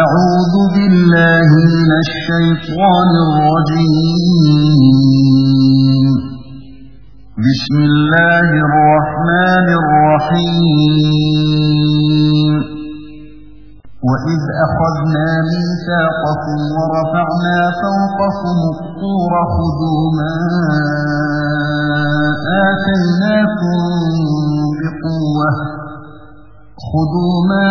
أعوذ بالله من الشيطان الرجيم بسم الله الرحمن الرحيم وإذ أخذنا ميثاقكم ورفعنا فوقكم الطور خذوا ما آتيناكم بقوة خذوا ما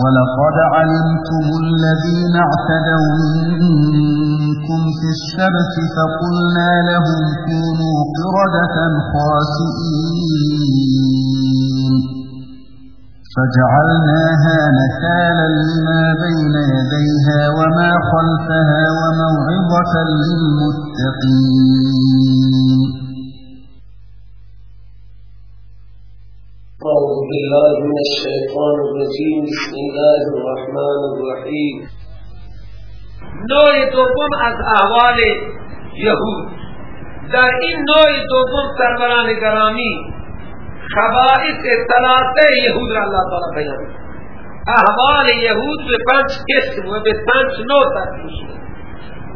ولقد علمتم الذين اعتدوا منكم في السبت فقلنا لهم كونوا قردة خاسئين فجعلناها مثالا لما بين يديها وما خلفها وموعظة للمتقين بالله من الشيطان الرجيم بسم الله الرحمن الرحيم نوع دوم از احوال یهود در این نوع دوم سربران گرامی خبائص سلاته یهود را اللہ تعالی بیان احوال یهود به پنج قسم و به پنج نوع تکیش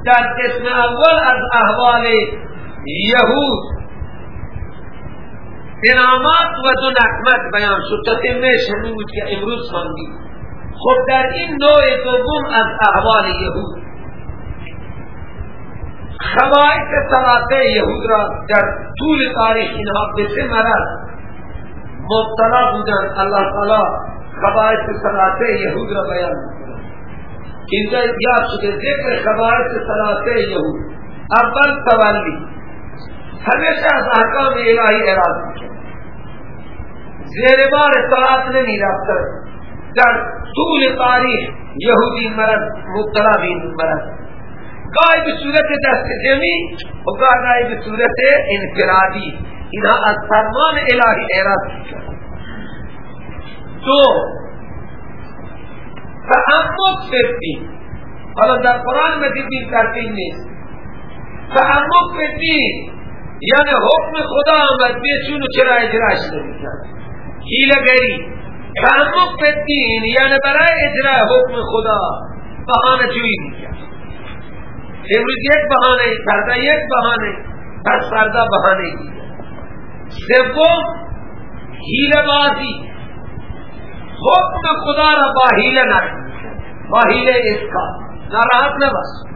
در قسم اول از احوال یهود کرامات و دو نقمت بیان شد تا تمش همین بود که امروز خواندی خب در این نوع دوم از احوال یهود خواهیت سلاطه یهود را در طول تاریخ اینها به سه مطلع مبتلا بودن الله تعالی خواهیت سلاطه یهود را بیان اینجا یاد شده ذکر خواهیت سلاطه یهود اول تولی ہمیشہ احکام الہی اعلان کیا زیر بار اطلاعات نے نہیں رکھ کر طول تاریخ یہودی مرد مبتلا بین مرد قائب صورت دست جمی و قائب صورت انفرادی انہا از فرمان الہی اعراض کیا تو تحمد فردی حالا در قرآن میں دیدی ترکیم نیست تحمد فردی یعنی حکم خدا آمد بیشون چرای اجراش نمیتن حیل گری کامک بدین یعنی برای اجرا حکم خدا بحانه چوی نیتن امروز یک بحانه فردا یک بحانه پس فردا بحانه نیتن سبون حیل بازی حکم خدا را با حیل نائم با حیل اسکا ناراحت نبسو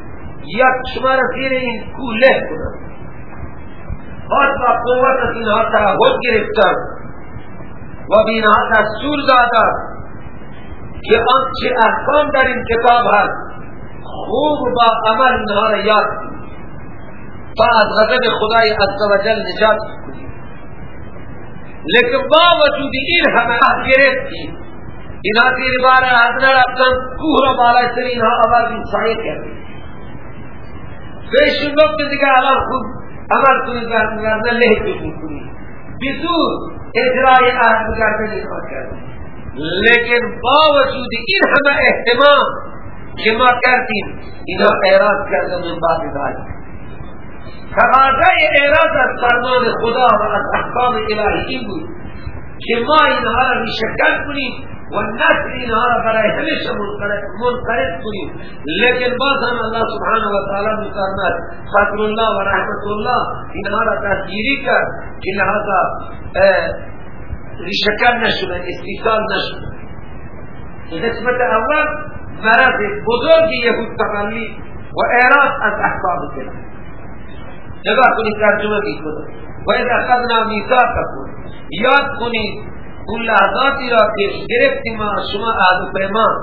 یا شما رسیر این کوله کنن باز با قوت از این آتا خود گرفتن و بین آتا سور دادن که آنچه احکام در این کتاب هست خوب با عمل این را یاد کنن تا از غضب خدای عز و جل نجات کنن لیکن با وجود این همه احکام گرفتی این آتی ربار حضرت اپنن کوه را بالای سر این آوازی صحیح کردن بهشون گفت دیگه الان خود عمل کنید ورنه لحظ بکن کنید بزور ادرای عهد مکرمه نگاه کنید، لیکن با وجود این همه احتمام که ما کردیم اینا اعراض کردن من بعد ذلك تقاضا اعراض از فرمان خدا و از احکام الهی این بود که ما اینها را شکل کنیم و نفع اینها را برای همیشه منقرد کنیم لیکن باز هم الله سبحانه و تعالی میفرمد فضل الله و رحمت الله اینها را تسیری کرد که لحاظا اه، ریشکر نشدن استیصال نشدن قسمت اول مرض بزرگ یهود تقلی و اعراض از احباب کنه نگاه کنید ترجمه می کنید و اذا اخذنا میثاقکم یاد کنید اون لحظاتی را که گرفتیم شما عهد و پیمان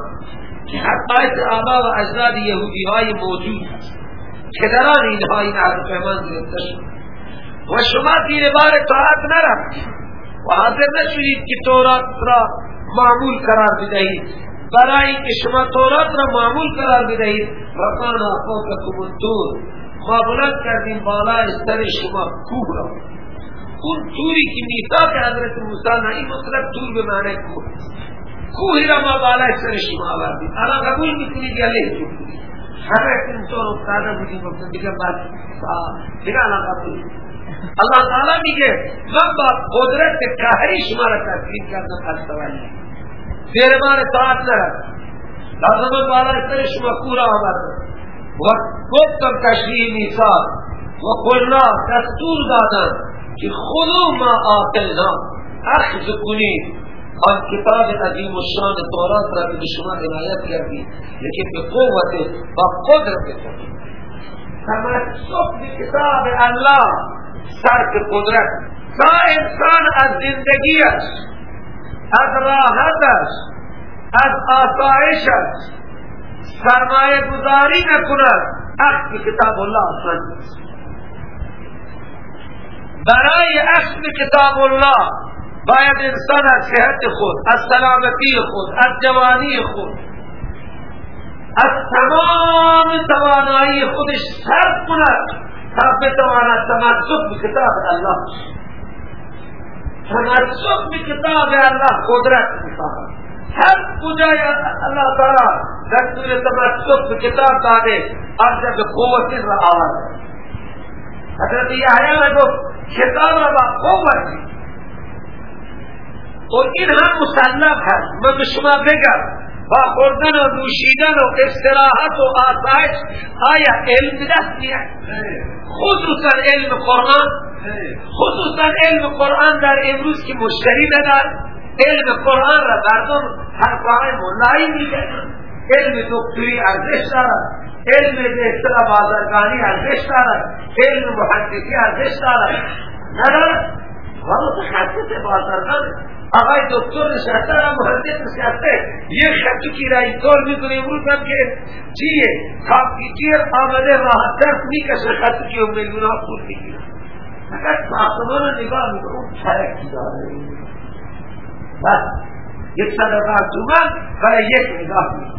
که حقایت آبا و اجداد یهودی های موجود هست پدران اینها این عهد و پیمان گرفته شد و شما دیر بار طاعت نرفت و حاضر نشدید که تورات را معمول قرار بدهید برای که شما تورات را معمول قرار بدهید رفعنا فوقکم الطور ما بلند کردیم بالای سر شما کوه را اون توری که میثاق حضرت موسیٰ نه این مطلب تور به معنی کوه کوهی را ما بالای سر شما آوردیم الان قبول میکنید یا لیه هر همه اینطور افتاده بودیم گفتن دیگه بعد دیگه الان قبول اللہ تعالیٰ میگه من با قدرت کهری شما را تکلیف کردن از سوالی زیر بار ساعت نرد لازم من بالای سر شما کوه را آوردم و گفتم تشریح میثاق و قلنا دستور دادم که خلو ما نام، اخذ کنید آن کتاب عظیم و شان تورات را به شما حمایت کردی لیکن به قوت با قدرت کنید تمسک به کتاب الله سرک قدرت تا انسان از زندگیش از راحتش از آسایشش سرمایه گذاری نکند اخذ کتاب الله آسان برای اخذ کتاب الله باید انسان از صحت خود از سلامتی خود از جوانی خود از تمام توانایی خودش صرف کند تا بتواند تمسک به کتاب الله تمسک به کتاب الله قدرت میخواهد ہر کجا اللہ تعالی دستور تمسک به کتاب داده از جب قوت را آورد حضرت یحیی را گفت شیطان را با قوت و خب این هم مسلم هست من به شما بگم با خوردن و نوشیدن و استراحت و آسایش آیا علم دست میاد خصوصا علم قرآن خصوصا علم قرآن در امروز که مشتری دار علم قرآن را بردم هر قرآن ملایی میگن علم دکتری ارزش دارد علم به اصطلاح ارزش دارد علم محدثی ارزش دارد ندارد بازرگان آقای دکتر نشسته را محدث نشسته یک خطوکی را میکنه امروز که چیه آمده راحت میکشه میلیون ها پول میگیره نگاه میکنه اون چرکی بس یک صدقه برای یک نگاه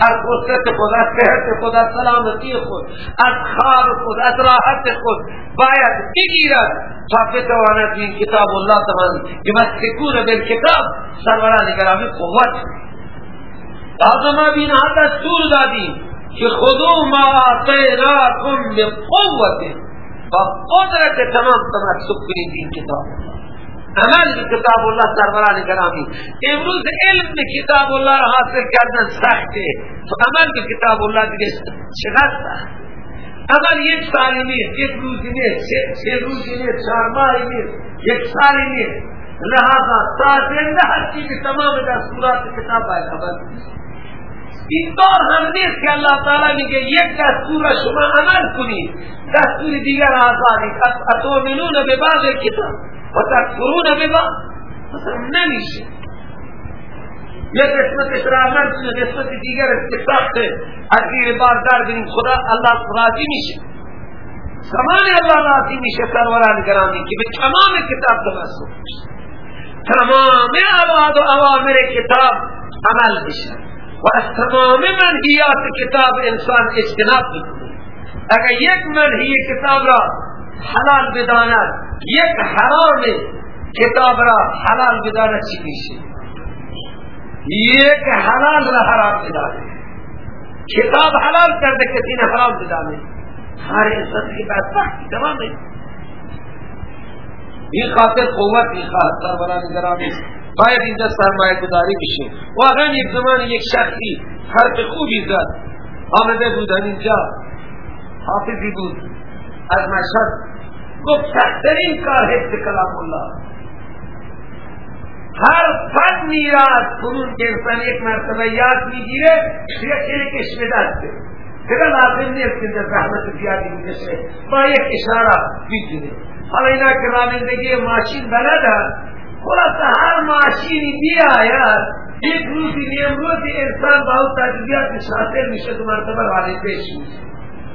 از قدرت خود از صحت خود از سلامتی خود از خواب خود از راحت خود باید بگیرد تا بتواند این کتاب الله تمام که مسکون بر کتاب سروران گرامی قوت بعض ما بین حالت سور دادیم که خودو ما آتیناکم بقوت با قدرت تمام تمسک کنید این کتاب عمل کتاب اللہ سربراہ گرامی امروز علم میں کتاب اللہ را حاصل کرنا سختے تو عمل کی کتاب اللہ دیگه چگت دا اگر یک سالی میر یک روزی میر چه روزی میر چار ماهی میر یک سالی میر لحاظا تا زنده هر چیزی تمام در صورات کتاب آئے خبر این دور هم نیست که اللہ تعالی میگه یک دستور شما عمل کنید دستور دیگر آزاری اتومنون به بعض کتاب و تکفرون ببا مثلا نمیشه یک قسمتش رحمت کنه قسمت دیگر استقاق از بار در بین خدا اللہ راضی میشه زمان اللہ راضی میشه سروران گرامی که به تمام کتاب دمسته میشه تمام اواد و اوامر کتاب عمل میشه و از تمام منحیات کتاب انسان اجتناب بکنه اگر یک منحی کتاب را حلال بداند یک حرام کتاب را حلال بداند چی میشه یک حلال را حرام بداند کتاب حلال کرده کسی نه حرام بداند هر انسان کی بدبختی تمام ہے این خاطر قوت میخواد سروران گرامی باید اینجا سرمایه گذاری بشه واقعا یک زمان یک شخصی حرف خوبی زد آمده بودن اینجا حافظی بود از مشهد کو بہترین کا ہے کلام اللہ ہر فن میراج فرون کے انسان ایک مرتبہ یاد کیجیے لیکن ایک اس سے پھر لازم نے اس کے اندر رحمت دیا کی ایک اشارہ کیجیے حالینا کلام رامندگی ماشین بنا تھا تھوڑا سا ہر ماشین دیا یار ایک نیم نیمروزی انسان بہت تجربیات کے ساتھ مرتبہ والے پیش ہوئے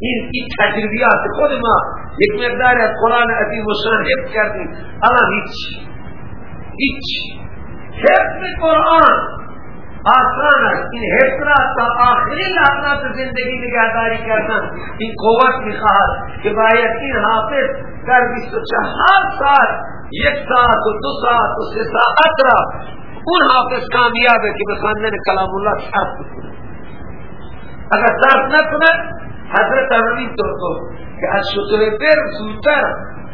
این این تجربیات خود ما یک مقدار از قرآن عظیم و شان حفظ کردیم الان هیچ هیچ حفظ قرآن آسان است این حفظ را تا آخری لحظات زندگی نگهداری کردن این قوت میخواهد که باید این حافظ در 24 سال یک ساعت و دو ساعت و سه ساعت را اون حافظ کامیاب ہے کہ بخاندن کلام اللہ صرف کنه اگر صرف نکنه حضرت عمری تو کو کہ از شطر بر زودتر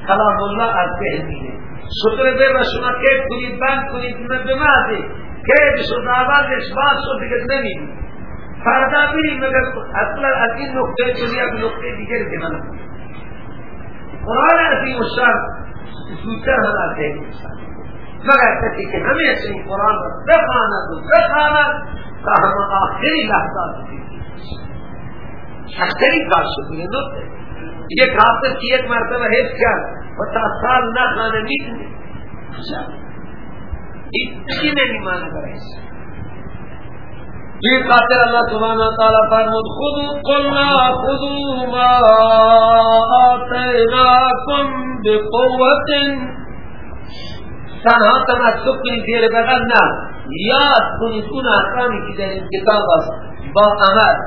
کلام اللہ از بین میره شطر بر و شما کیف کنید بند کنید من بمازی کیف شد آوازش باز شد دیگر نمیدید فردا برید مگر اصلا از این نقطه دنیا به نقطه دیگر بمانه قرآن عظیم و شان زودتر هم از بین مگر کسی که همیشه این قرآن را بخاند و بخاند تا هم آخری لحظات دیگر شخصی کار شکلی نوت ہے یہ کھا سر کی ایک مرتبہ حیث کر و تا سال نا کھانے نیت نیت اتنی نیت ایمان کر ایسا جیر خاطر اللہ سبحانہ تعالیٰ فرمود خود قلنا خدو ما آتیناکم بقوت تنها تمسک کنی دیر بگرد نه یاد کنی کن احکامی که در این کتاب است با عمل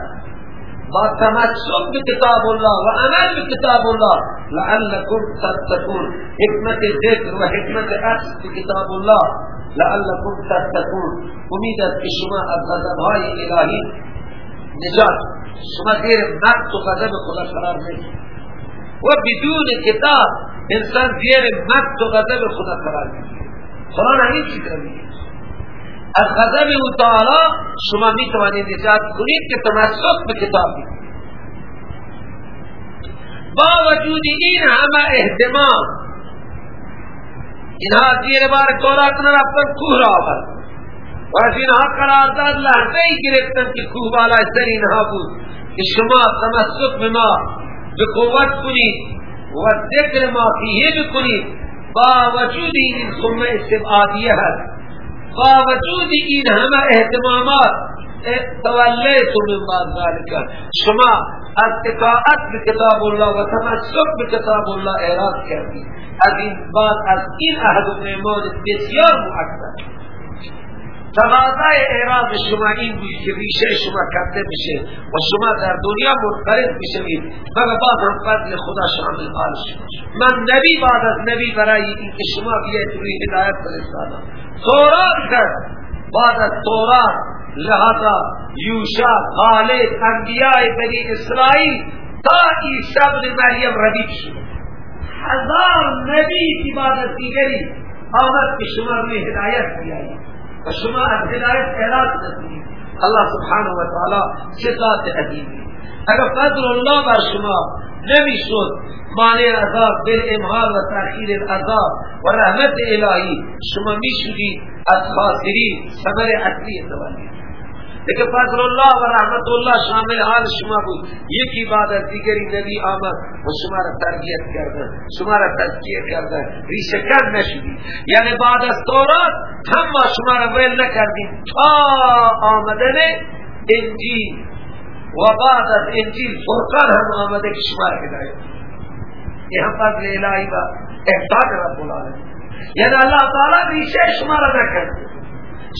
با تمسک بکتاب اللہ و عمل بکتاب اللہ لعلکم تتقون حکمت ذکر و حکمت عکس بکتاب اللہ لعلکم تتقون امید است که شما از نجات شما زیر مقت وغذب غضب خدا قرار نگیرید و بدون انسان زیر مقت وغذب غضب خدا قرار میگیره قرآن همین چیز رو از غضب او تعالی شما می توانید نجات کنید که تمسک به کتاب با وجود این همه اهتمام اینها زیر بار تورات نرفتن کوه را آورد و از اینها قرار داد لحظه ای گرفتن که کوه بالا سر اینها بود که شما تمسک به ما قوت کنید و ذکر ما فیه بکنید با وجود این سمه استبعادیه هست با وجود این همه احتمامات تولیتو من بعد ذالک شما از اطاعت به کتاب الله و تمسک به کتاب الله اعراض کردید از این بعد از این عهد و بسیار مؤکد تغاضای اعراض شما این بیش که بیشه شما کرده بیشه و شما در دنیا مرکرد بیشه بید من بعد هم قدل خدا شامل آل شما من نبی بعد از نبی برای این که شما بیاید روی هدایت فرستادا توران کرد بعد از توران لحظه یوشا خالد انبیاء بنی اسرائیل تا عیسی ابن مریم ردیب شما هزار نبی بعد از دیگری آمد که شما روی هدایت بیایید و شما از هدایت اعراض نکنید الله سبحانه و تعالی چه ذات عظیمی اگر فضل الله بر شما نمیشد مانع بل بالامهال و تاخیر عذاب و رحمت الهی شما میشدید از خاسرین ثمر اصلی دوالید لیکن فضل اللہ و رحمت اللہ شامل حال شما بود یکی بات ہے دیگری نبی آمد و شما را تربیت کردن شما را ترگیت کردن ریشہ کرد نشدی یعنی بعد از دورات تم ما شما را ویل نکردی تا آمدن انجیل و بعد از انجیل فرقان هم آمده که شما را کدائی یہ ہم فضل الہی با احتاق رب بلا رہی یعنی اللہ تعالی ریشه شما را نکردن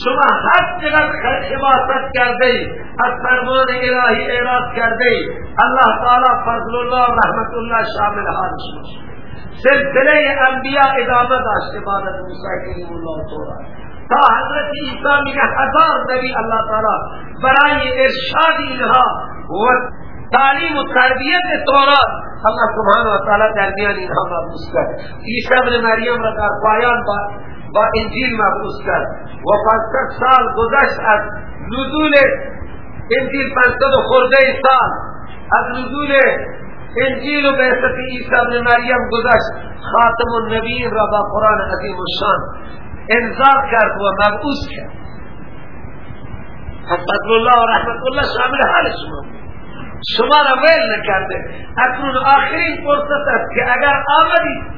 شما هر چقدر عبادت کرده ای از فرمان الهی اعراض کرده ای الله تعالی فضل الله و رحمت الله شامل حال شما سلسله انبیاء ادامه داشت عبادت موسی کریم الله تعالی تا حضرت عیسی که هزار نبی الله تعالی برای ارشاد اینها و تعلیم و تربیت تورات اللہ سبحانه و تعالی درمیان اینها مابوس کرد عیسی ابن مریم را در پایان با انجیل مبعوث کرد و پنجصد سال گذشت از نزول انجیل پانصد و خورده سال از نزول انجیل و بعثت عیسی ابن مریم گذشت خاتم النبیین را با قرآن عظیم الشان انذار کرد و مبعوث کرد فضل الله و رحمت الله شامل حال شما شما را ویل نکرده اکنون آخرین فرصت است که اگر آمدید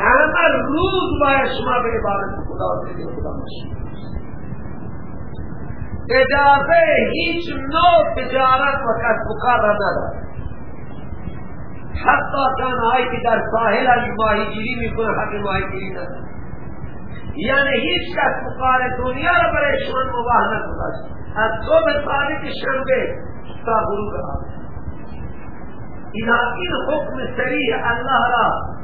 همه روز باید شما به عبادت خدا و دیگه باشید اجازه هیچ نوع تجارت و کسب و ندارد حتی تنهایی که در ساحل از ماهیگیری میکنه حق ماهیگیری ندارد یعنی هیچ کسب و دنیا را برای شما مباه نگذاشت از صبح صادق شنبه تا غروب آمد اینا این حکم سریع الله را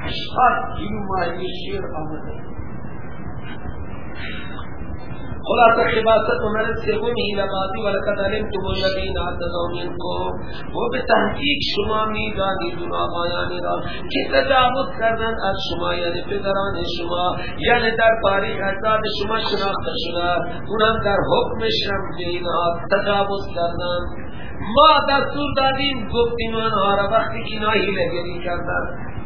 اشعار این معنی شیر آمده خلاصہ خباست ممن سوم ہی تو ولقد این الذين اعتدوا کو. و به تحقیق شما دانی دون آقایانی را که تجاوز کردن از شما یعنی پدران شما یعنی در پاری اعزاد شما شناخته شده اونم در حکم شمسی آت تجاوز کردن ما دستور دادیم گفتیم آنها را وقتی که لگری کردن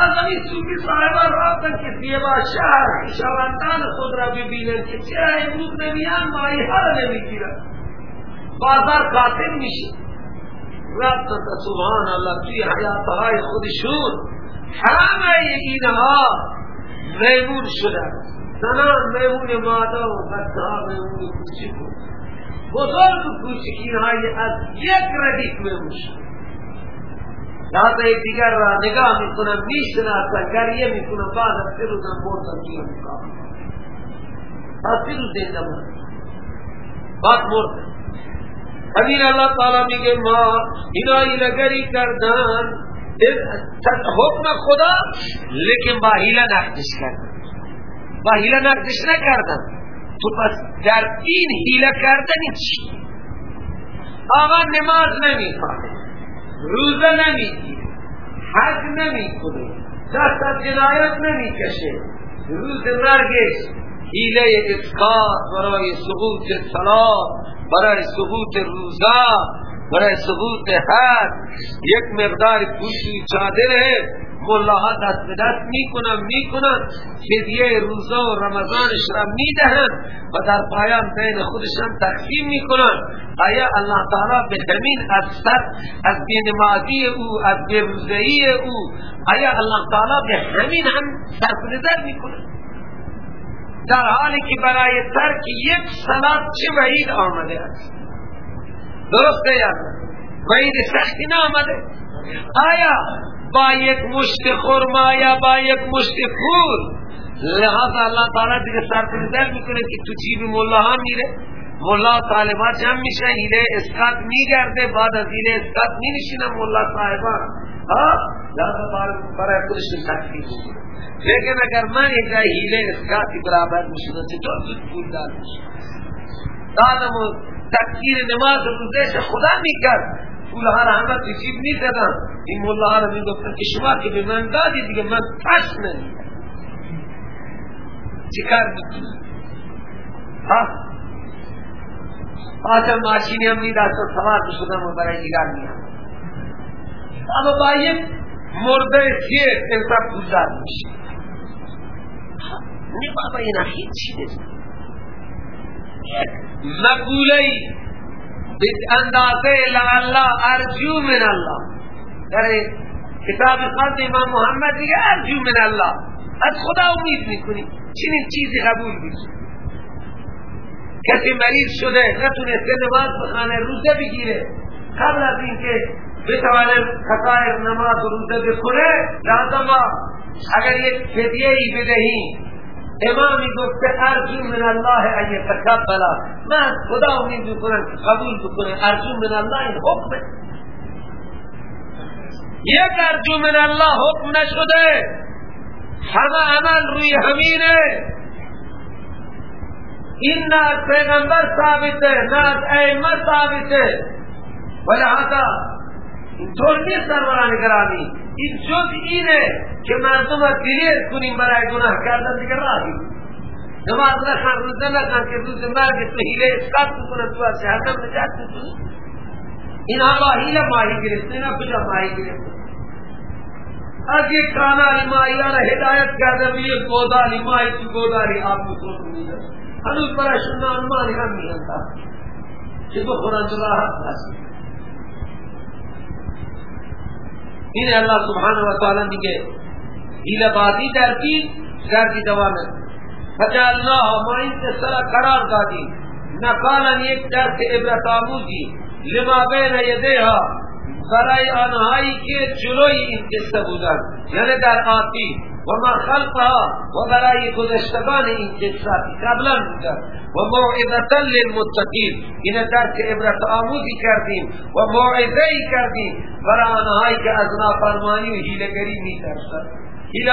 از این صوفی صاحبان رابطن که دیبا شهر شوانتان خود را ببینن که چرا امروز نمیان مایی حال نمیگیرن بازار قاتل میشه رب تا سبحان الله توی حیاتهای خودشون همه اینها میمون شدن زنان میمون مادا و بچه میمون کچی بود بزرگ کچی اینها از یک ردیف میمون شدن لحظه دیگر را نگاه میکنم میشناسم گریه میکنم بعد از سه روزم مردم کیه میکنم از سه روز زنده مردم بعد مردم همین اللہ تعالی میگه ما اینایی نگری کردن حکم خدا لیکن با حیله نقدش کردن با حیله نقدش نکردن تو پس در این حیله کردن چی آقا نماز نمیخواه روزه نمیگیره حج نمیکنه دست از جنایت نمیکشه روز مرگش حیله اسقاط برای سقوط سلام، برای سقوط روزا برای سقوط حد یک مقدار پوشی چادره ملاها دست به دست میکنن میکنن فدیه روزا و رمضانش را میدهند و در پایان بین خودشان تقسیم میکنن آیا الله تعالی به همین اثر از مادی او از بروزهی او آیا الله تعالی به همین هم دست نظر در حالی که برای ترک یک سلات چه وعید آمده است درسته یا وعید سختی نامده آیا با یک مشت خورما یا با یک مشت خور لہذا اللہ تعالی دیگه سرکنی در میکنه که تو جیب مولا ها میره مولا طالبان جمع میشه هیله اسکات میگرده بعد از هیله اسکات مینشینه مولا طالبان لحاظ اللہ برای کلشن تکیی بود لیکن اگر من اینجا هیله اسکاتی برابر میشنه چطور تو پول دار میشنه دانمو تکیر نماز روزش خدا میکرد گلہار احمد رسید نہیں کہتا امو اللہ رحمی دفتر کشوا کے بیمان دا دی دیگر میں پاس میں نہیں چکار دیتی آتا ماشینی امی داستا سوار تو شدہ مبرای جگار نیا اما بایم مرده سیه انتا بزار میشه نی بابا اینا هیچی نیست مقوله اندازه لالله ارجو من الله در یعنی کتاب خاص امام محمد دیگه ارجو من الله از خدا امید میکنی چنین چیزی قبول میشه کسی مریض شده نتونسته نماز بخانه روزه بگیره قبل از اینکه بتوانه خطایر نماز و روزه بکنه لازم اگر یک فدیه ای بدهیم امام گفت ارجو من الله ان يتقبل ما خدا امید میکنم که قبول بکنه ارجو من الله این حکم یک ارجو من الله حکم نشده همه عمل روی همینه این نه از پیغمبر ثابته نه از ایمه ثابته ولی حتی این طور نیست در مرانگرانی این جز اینه که مردم را گریز کنیم برای گناه کردن دیگه راهی نماز نخن روزه نخن که روز مرگ تو حیله اصلاف کنن تو از جهنم نجات کنی اینها را حیله ماهی گرفتن اینا کجا ماهی گرفتن از یک کانا ماهی آنا هدایت کرده کردن یک گوداری ماهی تو گوداری آپ کو کن میدن هنوز برای شنان مانی هم میانده که بخورن تو راحت نسید پھر اللہ سبحان و تعالیٰ دیگه ہیل بازی در کی سر کی دوامت فجا اللہ مائن سے سر قرار دادی نکالا نیک در سے عبرت آموزی لما بین یدیہا سرائی آنهایی که جلوی این قصه بودن یعنی در آتی و ما خلفا و برای گذشتگان این جنسات قبلا بوده و موعظتا للمتقین این درس عبرت آموزی کردیم و موعظهی کردیم و را آنهایی که از ما فرمانی و حیل کریم می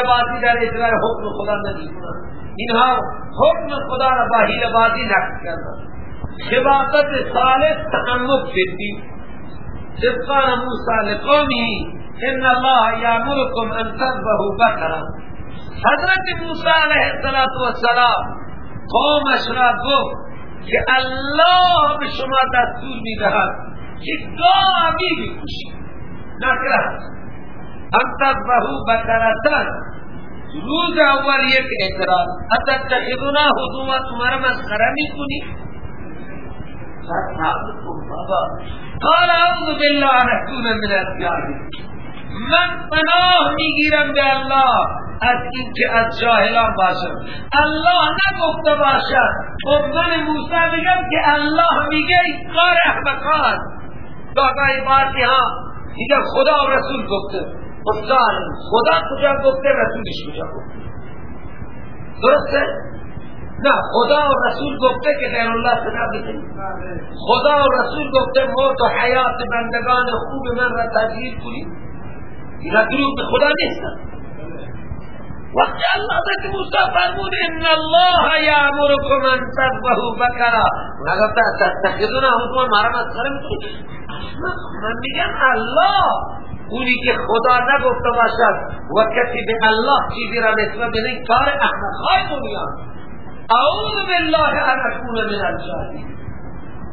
بازی در اجرای حکم خدا نمی کنند اینها حکم خدا را با حیل بازی نکت کردن شباقت صالح تعمق فردی صدقان موسیٰ لقومی ان الله يامركم ان تذبحوا بقرا حضرت موسی عليه الصلاه والسلام قوم اشرا که الله به شما دستور میدهد که گاوی بکشید نکرد ان تذبحوا بقرتن روز اول یک اعتراض اتتخذنا هدوا تمہارا مسخره میکنی قال اعوذ بالله ان اكون من الكاذبين من پناه میگیرم به الله از اینکه از جاهلان باشم الله نگفته باشد خب من موسی بگم که الله میگه این کار احمقان دادای بازی ها میگم خدا و رسول گفته استاد خدا کجا گفته رسولش کجا گفته درسته؟ نه خدا و رسول گفته که غیر الله بله. خدا و رسول گفته مرد و حیات بندگان خوب من را تدهیر کنید اینا دروغ به خدا نیستن وقتی الله حضرت موسی فرمود ان الله یامرکم ان تذبحوا بکرا نگفت تتخذون اهدون ما را تو من میگم الله اونی که خدا نگفته باشد و کسی به الله چیزی را نسبه بینید کار احمقهای دنیا اعوذ بالله ان اکون من الجاهلین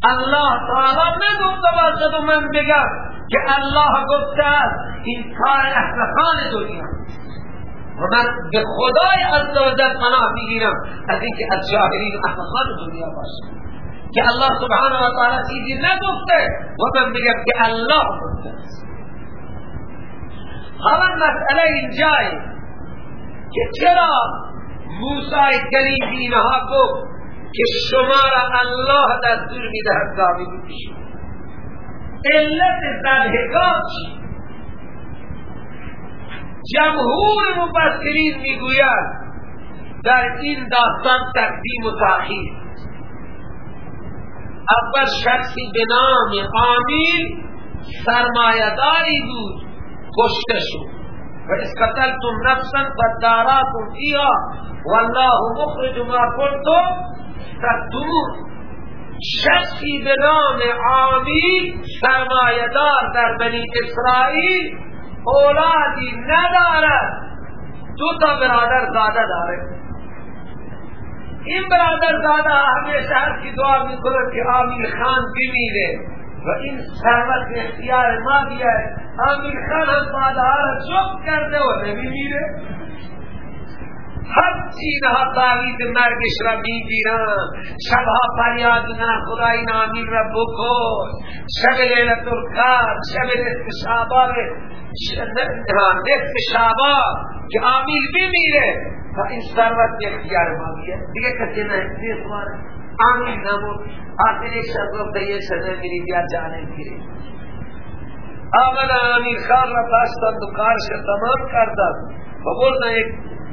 الله تعالی نگفته باشد و من بگم که الله گفته است این کار احسان دنیا و من به خدای عزوجل پناه میگیرم از اینکه از جاهلین و دنیا باشه که الله سبحانه و تعالی چیزی نگفته و من میگم که الله گفته حالا مسئله اینجای که چرا موسی کلیمی اینها گفت که شما را الله دستور میدهد دامی بکشید علت زده کاش جمهور مبصرین میگوید در این داستان تقدیم و تاخیر اول شخصی به نام عامل سرمایداری بود کشته شد و اسقتلتم نفسا فداراتم فیها والله مخرج ما کنتم تقدمون شخصی به نام عامی سرمایه دار در بنی اسرائیل اولادی ندارد دو تا برادر زاده داره این برادر زاده همیشه هر کی دعا میکنه که آمین خان بمیره و این سرمت اختیار ما بیاره آمین خان هم مادارت شک کرده و نمیمیره نه نه مرگش را را شبها فریاد بکن شب شب شب نصف نصف که بمیره و این اختیار ما بیه دیگه کسی نمون آخر شده میری شا سربت عامر چاہ رہے تھے امر عامر خراب سے سماپت کر دیکھ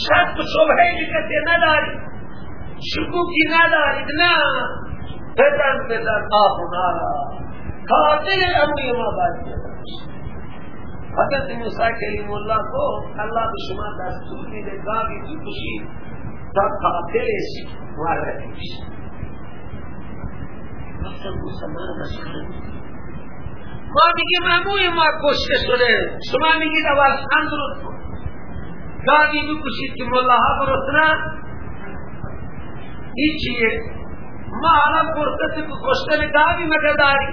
شک سب شوکتے ناداری شکو کی نادار اتنا بے دن بے دن بار حضرت مسا کے اللہ کو اللہ بشما نے گاڑی کی خوشی ماں بکی مانگوش کے سوانی گاڑی تو کسی تم اللہ پر اتنا نیچی ہے مالا پرتت کو خوشتے میں گاڑی مگر داری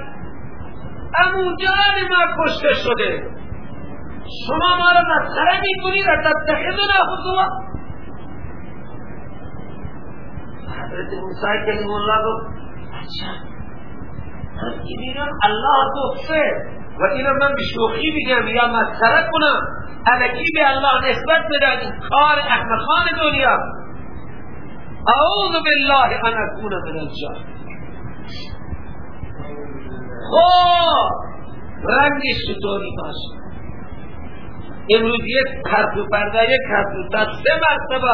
امو جان ما خوشتے شدے شما مالا نا سرمی کنی رتا تخیدنا حضور حضرت موسیٰ کلیم اللہ کو اچھا ہم کنی اللہ کو فیر و اینم من به شوخی بگم یا مسخره کنم علکی به الله نسبت بدن این کار احمقان دنیا اعوذ بالله ان اكون من الجاهل خو؟ خب، رنگش چطوری باشه امروز یک کرد و پرده یک سه مرتبه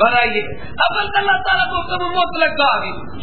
برای اول الله تعالی گفتم مطلق داری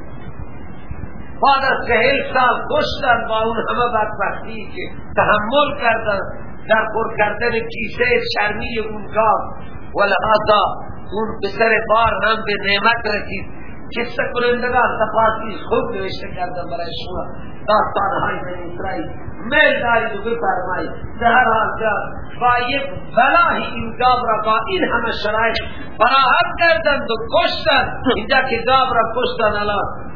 بعد از چهل کشتن با اون همه بدبختی که تحمل کردن در پر کردن کیسه چرمی اون کام ولحاظا اون پسر بار هم به نعمت رسید کسه کنندگان خوب خود نوشته کردن برای شما داستان های من اسرائیل میل دارید و بفرمایید در حال جا با یک بلاهی این گاب را با این همه شرایط فراهم کردند و کشتن اینجا که گاب را کشتن الان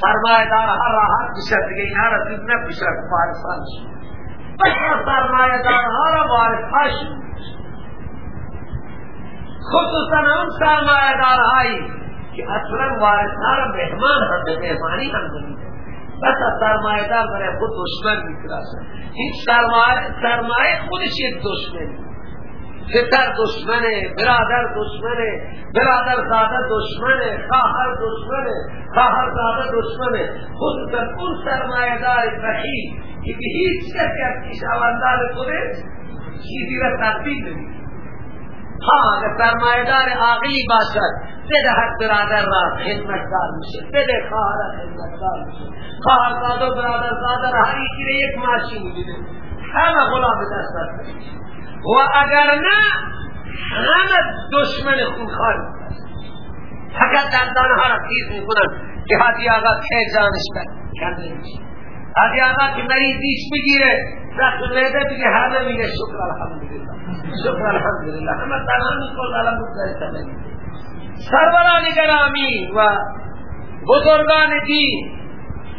سرمایہ دار ہر راہ بشر گئی ہر اتنا بشر پارسا سرمایہ دار ہر بار خش خصوصاً ہم سرمایہ دار آئی کہ اصلم بار سارا مہمان ہم مہمانی ہم بنی بس سرمایہ دار میرے خود دشمن نکلا سر سرمایہ سرمایہ خود شیخ دشمن پتر دشمنه برادر دشمنه برادر زاده دشمنه خواهر دشمنه خواهر زاده دشمنه خصوصا اون سرمایه دار بخیل که به هیچ کسی از کشاوندان خودش چیزی را تقدیم نمیده ها اگر سرمایه دار عاقلی باشد بده حق برادر را دار میشه بده خواهر را خدمتگار میشه خواهر زاده و برادر زاده را هر یکی را یک معاشی همه غلام دست دست میشه و اگر نه غم دشمن خونخاری فقط دندانها را تیز میکنن که حتی آقا که جانش کرده میشه حتی آقا که مریضیش بگیره رفت میده بگه همه میگه شکر الحمدلله شکر الحمدلله همه تمامی کل عالم مزدهی سروران گرامی و بزرگان دین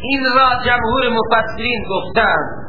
این را جمهور مفسرین گفتند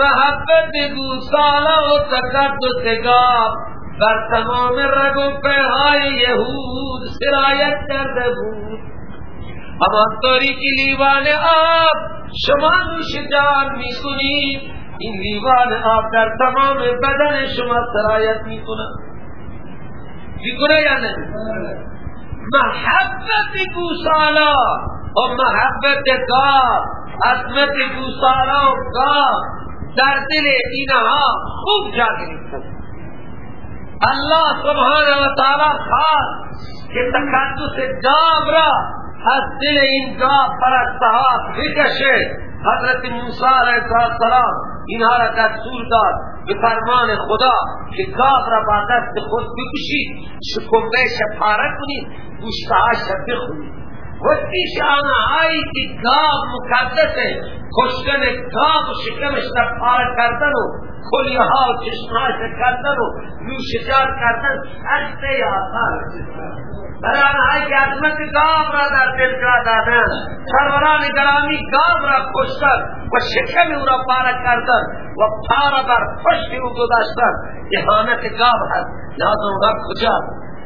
محبت دو سالا و تقدس گاب بر تمام رگ و پیہائی یہود سرایت کرده بود اما توری کی لیوان آب شما نوش جان می سنی این لیوان آب در تمام بدن شما سرایت می کنن می یا نه محبت دو سالا و محبت گاب عظمت دو سالا و گاب ہاں، خوب جا جاگر اللہ تارا خان کے جاب حس دل انا پر حضرت السلام مسار انہارت سور فرمان خدا بات خوش فی خوشی شفارت دشکاہ دل ہونی وقتی پیش آئی که گاب مقدس ہے کشتن گاب شکمش در پار کردن و کلیه ها و چشمهاش کردن و نوشجار کردن یا آثار برای آئی که عظمت گاب را در دل کرا دادن سروران گرامی گاب را کشتن و شکم او را پار کردن و پار بر پشت او گداشتن اهانت گاب هست لازم را کجا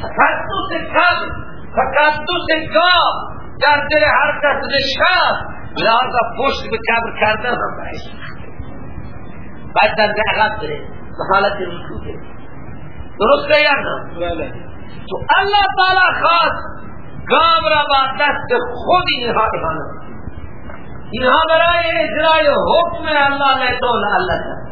تقدس کل تقدس تو در دل هر کس نشست پشت به قبر کردن هم برایش بعد در دعقت بره به حالت درست یا تو الله تعالی خواست گام را با دست خود اینها احانت اینها برای اجرای حکم الله الله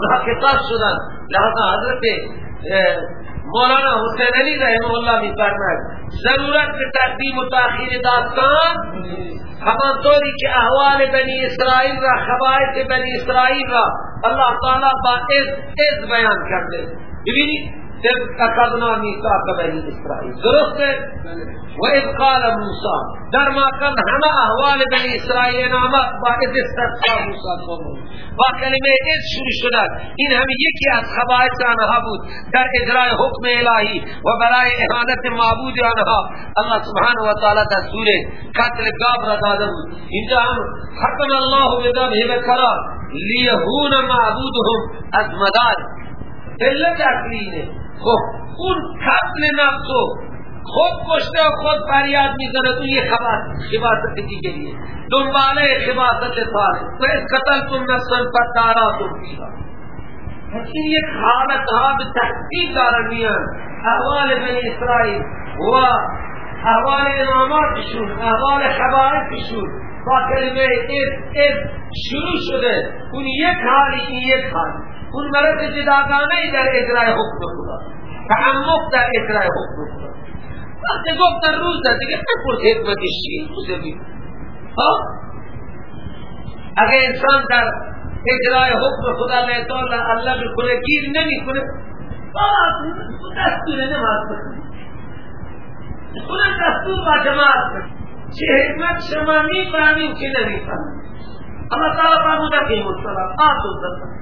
لہذا حضرت مولانا حسین علی رحم واٹنہ ضرورت میں تقدیم و تاخیر ہما طوری کے احوال بنی اسرائیل کا خباعت بنی اسرائیل کا اللہ تعالیٰ بات بیان کر دے اذ اخذنا میثاق اسرائيل درست ہے و اذ قال موسى در ما كان همه احوال بني اسرائيل آمد با اذ استثناء موسی قوم با کلمه اذ شروع شد این هم یکی از خبائث آنها بود در اجرای حکم الهی و برای اهانت معبود آنها الله سبحانه و تعالی در قتل گاب را داده بود اینجا هم حکم الله بذبه بکرا لیهون معبودهم از مدار علت اصلی اون خاتمه نفسو خود کشته و خود فریاد میزنه تو یه خباست خباست دیگه لیه دنباله خباست ساره تو از قتل تم نفسن پر دارا تو بیشا حسین یک حالت ها به تحقیق دارمیان احوال بنی اسرائیل و احوال اماماتشون احوال خبارتشون با کلمه ایر ایر شروع شده اون یک حالی این یک حالی اون مرد جداگانه ای در اجرای حکم خدا تعمق در اطلاع حکم وقتی گفتن روز در دیگه نکر خدمتی شیر روزه بید اگر انسان در اطلاع حکم خدا لیتار را اللہ بکنه گیر نمی کنه باز دستور نماز بکنی خود دستور با جماعت بکنی چه حکمت شما می فرمیم که نمی فرمیم اما تعالی فرمودا که مصطلح آتو دستور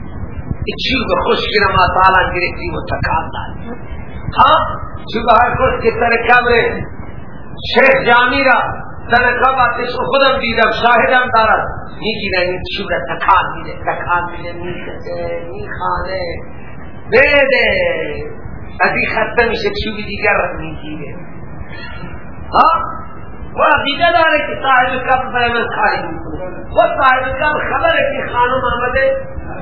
چیز کو خوش کی نما تالا گرے گی وہ تکان ڈالی ہاں صبح خوش کے تر قبر شیخ جامی جامع تر قبر خود ہم دیدہ شاہد ہم دارا نی کی چھوڑا تکان دیدہ تکان دیدہ نی کھانے نی کھانے بے دے ابھی ختم اسے چھوڑی دیگر رکھنی دیدہ ہاں وہ عقیدہ دارے کہ صاحب کب بیمت کھائی ہوں وہ صاحب کب خبر ہے کہ خانم آمدے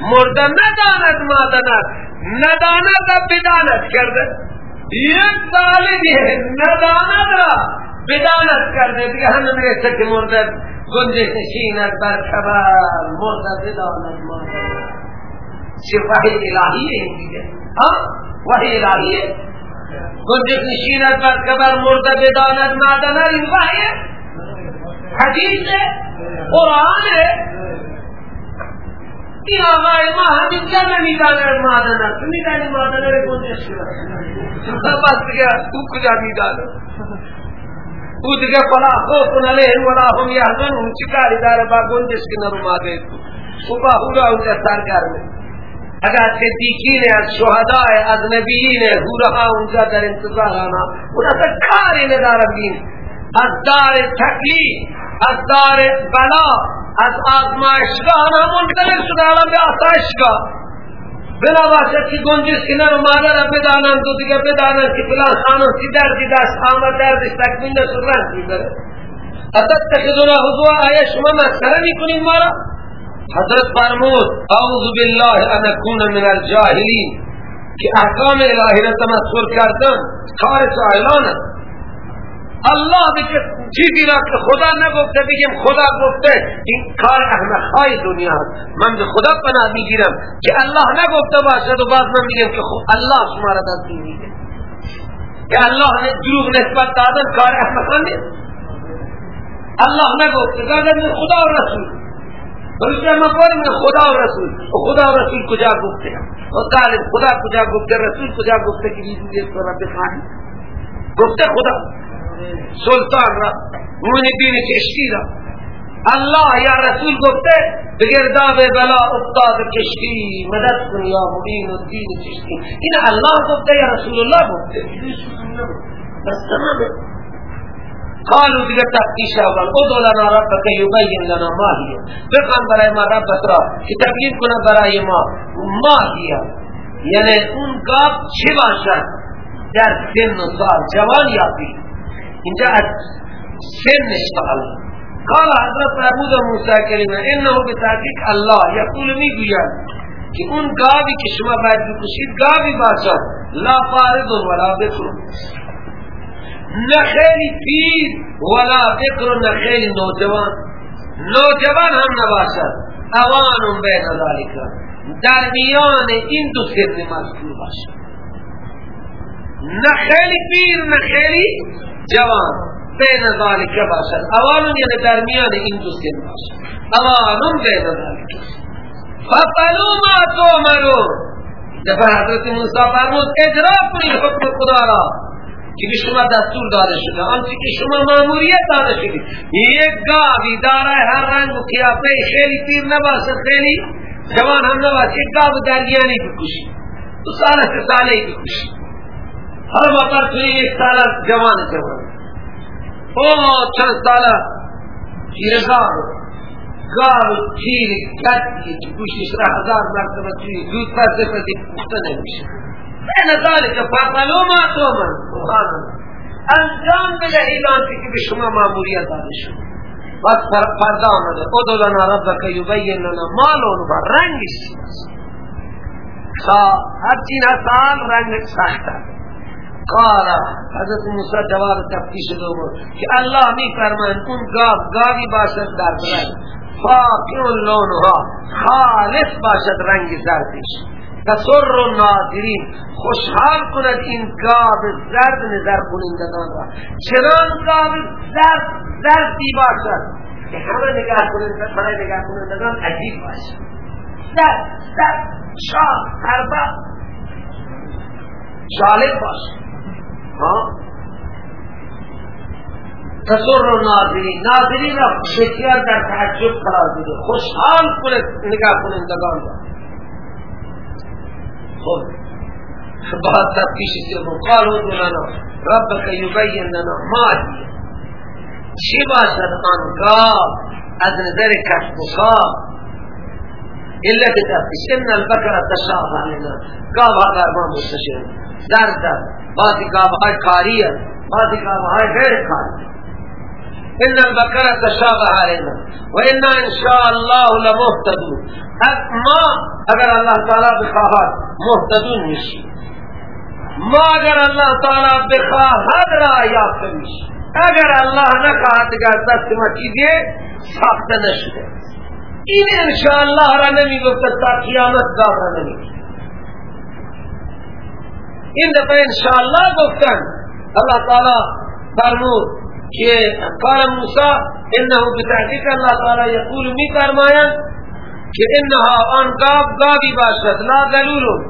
مرده نداند ما داند نداند و بداند کرده یک طالبیه نداند را بداند کرده دیگه هم میرسه که مرده گنجش نشیند بر کبر مرده بداند ما صفحه الهیه این دیگه ها وحی الهیه ہاں؟ گنجش نشیند بر کبر مرده بداند ما داند این وحیه حدیث قرآن این آقای ما همینجا نمیدانه مادنه تو میدانی مادنه رو گندش کنه بس دیگه تو کجا میدانه او دیگه فلا خوف و لا هم یحزنون چی کاری داره با گندش کنه رو ماده تو او با هورا اونجا سرگرمه اگر صدیقین از شهداء از نبیین هورها اونجا در انتظار آنا اونا کاری ندارم دین از دار تکلیف از دار بلا از آزمایشگاه همه منطلق شده الان به آسایشگاه بلا باشد که گنجیس که نرو مادر بدانند دو دیگه بدانند که فلان خانم که دردی دست آمد دردش تکمیل نشد رنگ میبره اتتخذنا حضوع آیا شما مسخره میکنیم ما را حضرت فرمود اعوذ بالله انا اکون من الجاهلین که احکام الهی را تمثل کردن کارش اعلانه. است اللہ دیگه چیزی را که خدا نگفته بگیم خدا گفته این کار احمقهای دنیا هست من به خدا پناه میگیرم که الله نگفته باشد و بعد من میگم که خب الله شما را تصدیق میده که الله نے دروغ نسبت دادن کار احمقانه الله نگفته دادن خدا و رسول بلکہ ہم من خدا و رسول خدا و رسول کجا گفتے ہیں اور طالب خدا کجا گفتے رسول کجا گفتے کہ یہ رب خانی گفتے خدا سلطان را بین کشتی را الله یا رسول گفته بگرداب بلا افتاد کشتی مدد کن یا مبین دین کشتی این الله گفته یا رسول الله گفته بس تمامه قالوا دیگه تفتیش اول ادو لنا که یبین لنا ما هی برای ما رب را که تبیین کنه برای ما ما یعنی اون گاب چه باشد در سن و سال جوان یا اینجا از سن اشتغال قال حضرت عبود موسیٰ کریمه انه به تحقیق الله قول میگوید که اون گاوی که شما باید بکشید گاوی باشد لا فارد ولا بکر نه خیلی پیر ولا بکر نخیلی نوجوان نوجوان هم نباشد اوان بین ذالک در میان این دو سن مذکور باشد نخیلی پیر نخیلی، جوان بین ذالک باشد اوانون یعنی درمیان این دو سن باشد اوانون بین ذالک فَقَلُوا مَا تُعْمَرُوا دفعه حضرت موسیٰ فرمود اجرا کنید حکم خدا را که شما دستور داده شده آنچه که شما ماموریت داده شده یک گاوی داره هر رنگ و قیافه خیلی پیر نباشد خیلی جوان هم نباشد یک گاو درگیانی بکشی، تو ساله سه ساله بکشی. حالا ما توی یک ساله جوان جوان اوه، چند ساله پیرزار گاو تیر کتی تو گوشش را هزار مرتبه توی زود پس دفتی پخته نمیشه بین ذالک فمعلومات من سبحان انجام بده اعلان که به شما معمولیت داده شد وقت پرده آمده ادو لنا ربک یبین لنا ما لونها رنگش تا هر چین هست آن رنگ سخته قال حضرت موسی جواب تفتیش دو که الله می فرماید اون گاو گاوی باشد در بلد فاقی لونها خالص باشد رنگ زردش تسر و ناظرین خوشحال کند این گاب زرد نظر کنندگان را چنان گاب زرد زردی باشد که همه نگاه کنند برای نگاه کنندگان عجیب باشد زرد زرد شاه هر جالب باشد تسر و ناظرین ناظرین را بسیار در تعجب قرار دیده خوشحال کنه نگاه کنندگان را خب بعد تفتیش سیبون قالوا مولانا ربک یبین لنا ما دیه چی باشد آنگاه از نظر کشف و کار علت تفتیش ان البکر تشابه لنا گاوها در ما مستشرم درد است بعضی های کاری است بعضی گاوهای غیر کاری ان البقر تشابه علينا وان ان شاء الله لمهتدون ما اگر الله تعالی بخواهد مهتدون میشیم ما اگر الله تعالی بخواهد را یافت میشیم اگر الله نخواهد اگر دست ما چیزی ساخته نشده این انشاءالله را نمی گفتد تا قیامت دار را نمی این دفعه انشاءالله گفتن الله تعالی فرمود که قال موسی انه بتحقیق الله تعالی یقول می فرمایند که انها آن گاب گابی باشد لا دلول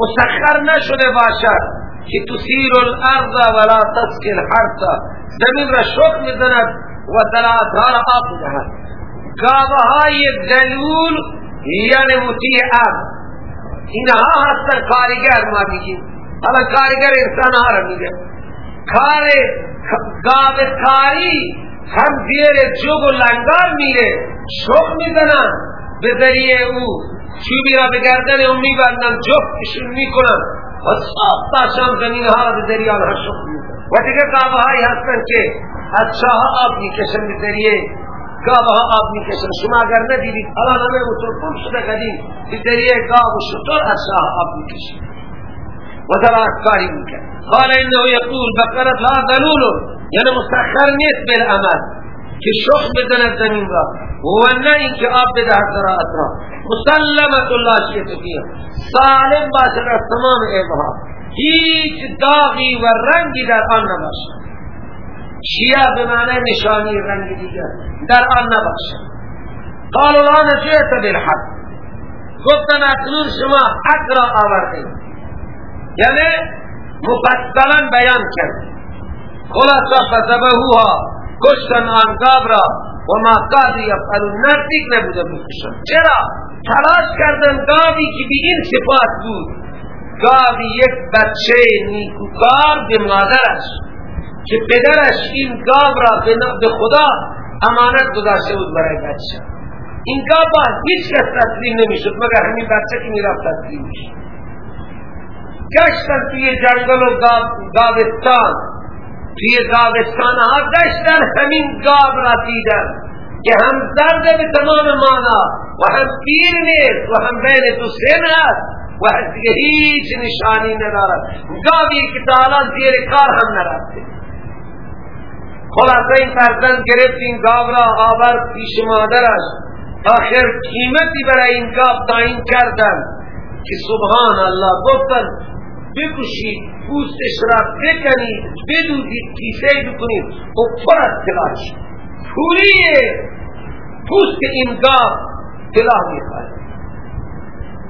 مسخر نشده باشد که تسیر الارض ولا تسکر الحرث زمین را شک میزند و دلاتها را آب دهد گابهای های دلول یعنی مطیع اینها هستن کارگر ما بگیم حالا کارگر انسان آرمی گئے کھارے گاوکاری ہم دیر جوگ و لنگار میرے شوق میدنا به ذریعه او چوبی را به گردن او میبندن جفتشون میکنن و ساختاشان زمین ها را به ذریعه آنها شوق میدن و دیگه گاوه هایی هستن که از چاه آب میکشن به ذریعه گاوه ها آب میکشن شما اگر ندیدید الان همه مترکم شده قدیم به ذریعه گاو و شطور از چاه آب میکشن و درازکاری میکرد قال انه یقول بقرت لا دلوله یعنی مستخر نیست بالعمل که شخ بزند زمین را و نه اینکه آب بده زراعت را مسلمت الله شیط فیه سالم باشد از تمام ایبها هیچ داغی و رنگی در آن نباشد شیعه به معنی نشانی رنگی دیگر در آن نباشد قال الان جئت بالحق گفتن اکنون شما حق را آوردید یعنی مفصلا بیان کرد خلاصا فذبهوها کشتن آن گاب را و ما قادی افعلون نزدیک نبوده بکشن چرا؟ تلاش کردن گاوی که به این صفات بود گاوی یک بچه نیکوکار به مادرش که پدرش این گاو را به خدا امانت گذاشته بود برای بچه این گاو با هیچ کس تسلیم نمیشد مگر همین بچه که میرفت تسلیم میشد گشتن توی جنگل و گابستان توی گابستان ها گشتن همین گاب را دیدن که هم زرده به تمام مانا و هم پیر نیست و هم بین تو سن هست و هیچ نشانی ندارد گابی که تعالی زیر کار هم نرفته خلاصه این فرزند گرفت این گاب را آورد پیش مادرش آخر قیمتی برای این گاب تعیین کردن که سبحان الله گفتن بکشید پوستش را بکنید بدودید کیسه بکنید و خب پر از تلاش پوری پوست این گاو تلاش میخواید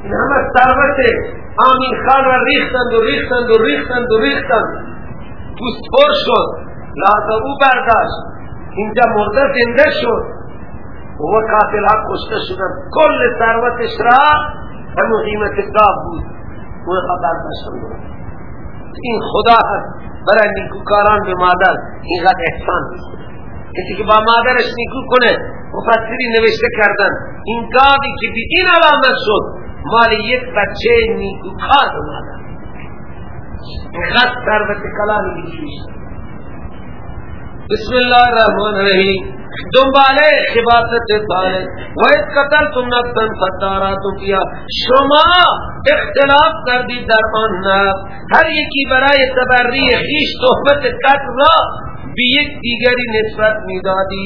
این همه سروت آمین خان را ریختند و ریختند و ریختند و ریختند پوست پر شد لحظه او برداشت اینجا مرده زنده شد و قاتل ها کشته شدن کل سروتش را همه قیمت گاو بود کوئی خبر نشد این خدا هست برای نیکوکاران به مادر اینقدر احسان کسی که با مادرش نیکو کنه مفسری نوشته کردن این گادی که بی این علامت شد مال یک بچه نیکوکار به مادر اینقدر ثروت کلامی بسم اللہ الرحمن الرحیم تم بالے عبادت بالے وہ قتل تم نقصان فتارا تو کیا شما اختلاف کر دی در نفس ہر ایک کی برائے تبری خیش صحبت قتل را بھی ایک دیگری نسبت میدادی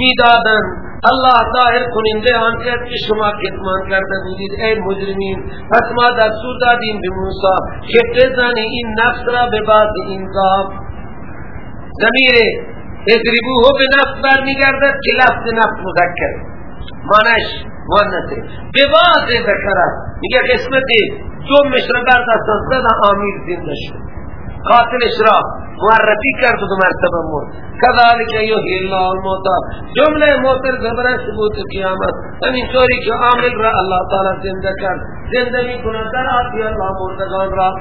میدادن اللہ ظاہر کنندے آن کے اپنے شما کتمان کرتے ہیں اے مجرمین حسما در سور دادین بی موسیٰ خیفتے زنی این نفس را بے بعد انقاب ضمیر اضربوه به نفت برمیگردد که لفظ نفت مذکر مانش مانسه به واضح بکرد میگه قسمتی جمعش را بردستان زدن آمیر زنده شد قاتلش را معرفی کرد دو مرتبه مرد کذالک یحیی الله الموتا جمله موتر زبره ثبوت قیامت همین طوری که عامل را الله تعالی زنده کرد زنده می در آتی الله مردگان را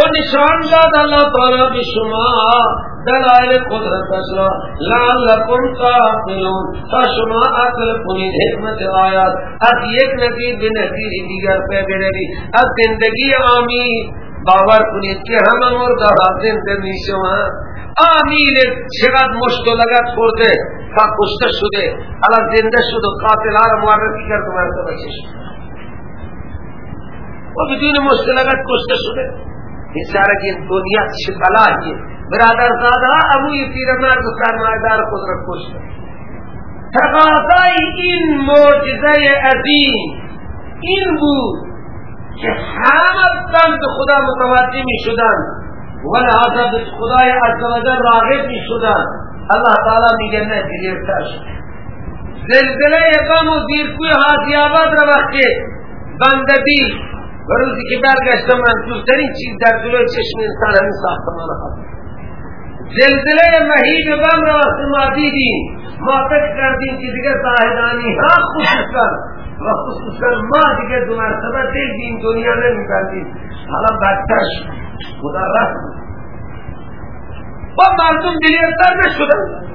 اور نشان اللہ تعالیٰ شما شما شما دلائل قدرت لال تا تا حکمت آیات از از یک دیگر پہ زندگی آمین باور کنید که همه چقدر مشت مشت و و و و لگت لگت خورده کشته شده زنده شد قاتل معرفی کرد بدون کشته شده بیچاره این دنیا چه بلاییه برادر زاده ابوی پیرمرد و سرمایدار خود را کشت تقاضای این معجزه عظیم این بود که همه بند خدا متوجه می شدن و لحاظه به خدای عزوجل راغب می شدن الله تعالی میگه نه زلزله غم و زیرکوی آباد را وقتی بندگی و روزی که برگشتم منظورترین چیز در جلوی چشم انسان همین ساختمان هست زلزله مهید و بم را ما دیدیم ما فکر کردیم که دیگه زاهدانی ها خصوصا و خصوصا ما دیگه دو مرتبه دل این دنیا نمیبندیم حالا بدتر شد خدا رحم و مردم دلیلتر نشدن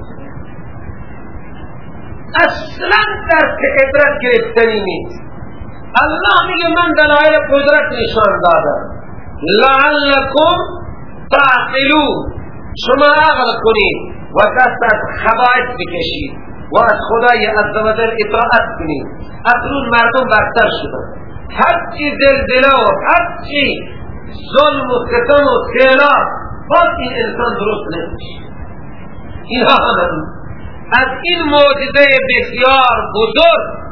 اصلا در عبرت گرفتنی نیست الله میگه من دلایل قدرت نشان دادم لعلکم تعقلوا شما عقل کنید و دست از خبائط بکشید و از خدای عزوجل اطاعت کنید اطرون مردم بدتر شدن هرچی زلزله و هرچی ظلم و ستم و خیلات باز این انسان درست نمیشه این هم از این معجزه بسیار بزرگ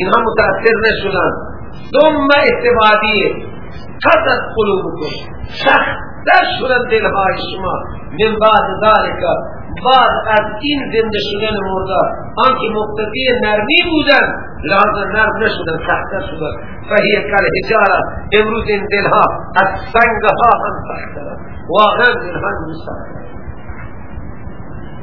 اینها متاثر نشدن ثم استبادیه قدت قلوب کن سختر شدن دلهای شما من بعد ذالک بعد از این زنده شدن مردا آنکه مقتدی نرمی بودن لحظه نرم نشدن سختر شدن فهی کل حجاره امروز این دلها از سنگها هم و واقعا دلها هم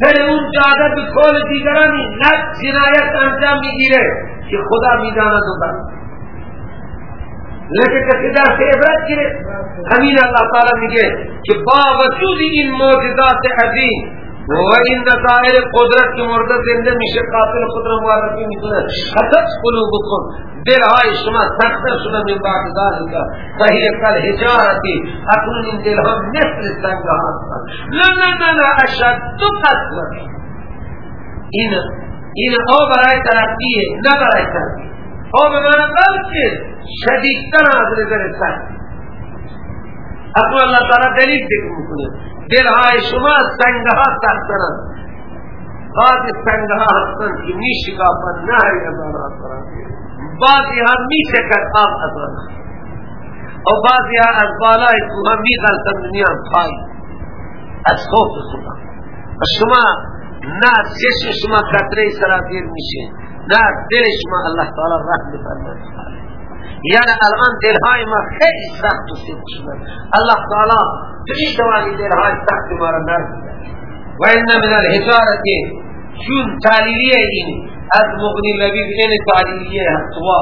سر اون جاده به کول دیگرانی نه جنایت انجام میگیره که خدا میداند و برد لیکن کسی در عبرت گیره همین اللہ تعالی میگه که با وجود این معجزات عظیم وَإِنَّ دَائِرِ قدرت کی مورد زنده میشه قاتل خود را معرفی میکنه حدث قلوبکم دل های شما سخته شده من بعد ذالکا فهی کل حجارتی اکنون این دل ها مثل سنگ ها نه نه نه نه اشد تو قتل این این او برای ترقیه نه برای ترقیه او به معنی بلکه شدیدتر از نظر سنگ اکنون اللہ تعالی دلیل ذکر میکنه دلهای شما سنگها سرسرند بعضی سنگها هستند که می شکافند نه ای از آن آسران بعضی ها می شکر آب از آن و بعضی ها از بالای کوها می غلطند دنیا پای از خوف خدا و شما نه از چشم شما قطره سرابیر میشه نه از دل شما اللہ تعالی رحم فرمانده یعنی الان دلهای ما خیلی سخت و سخت شدن الله تعالی توی دوانی دلهای سخت ما را نرد و این من الحجارت چون تعلیلیه این از مغنی لبیب این تعلیلیه هستوا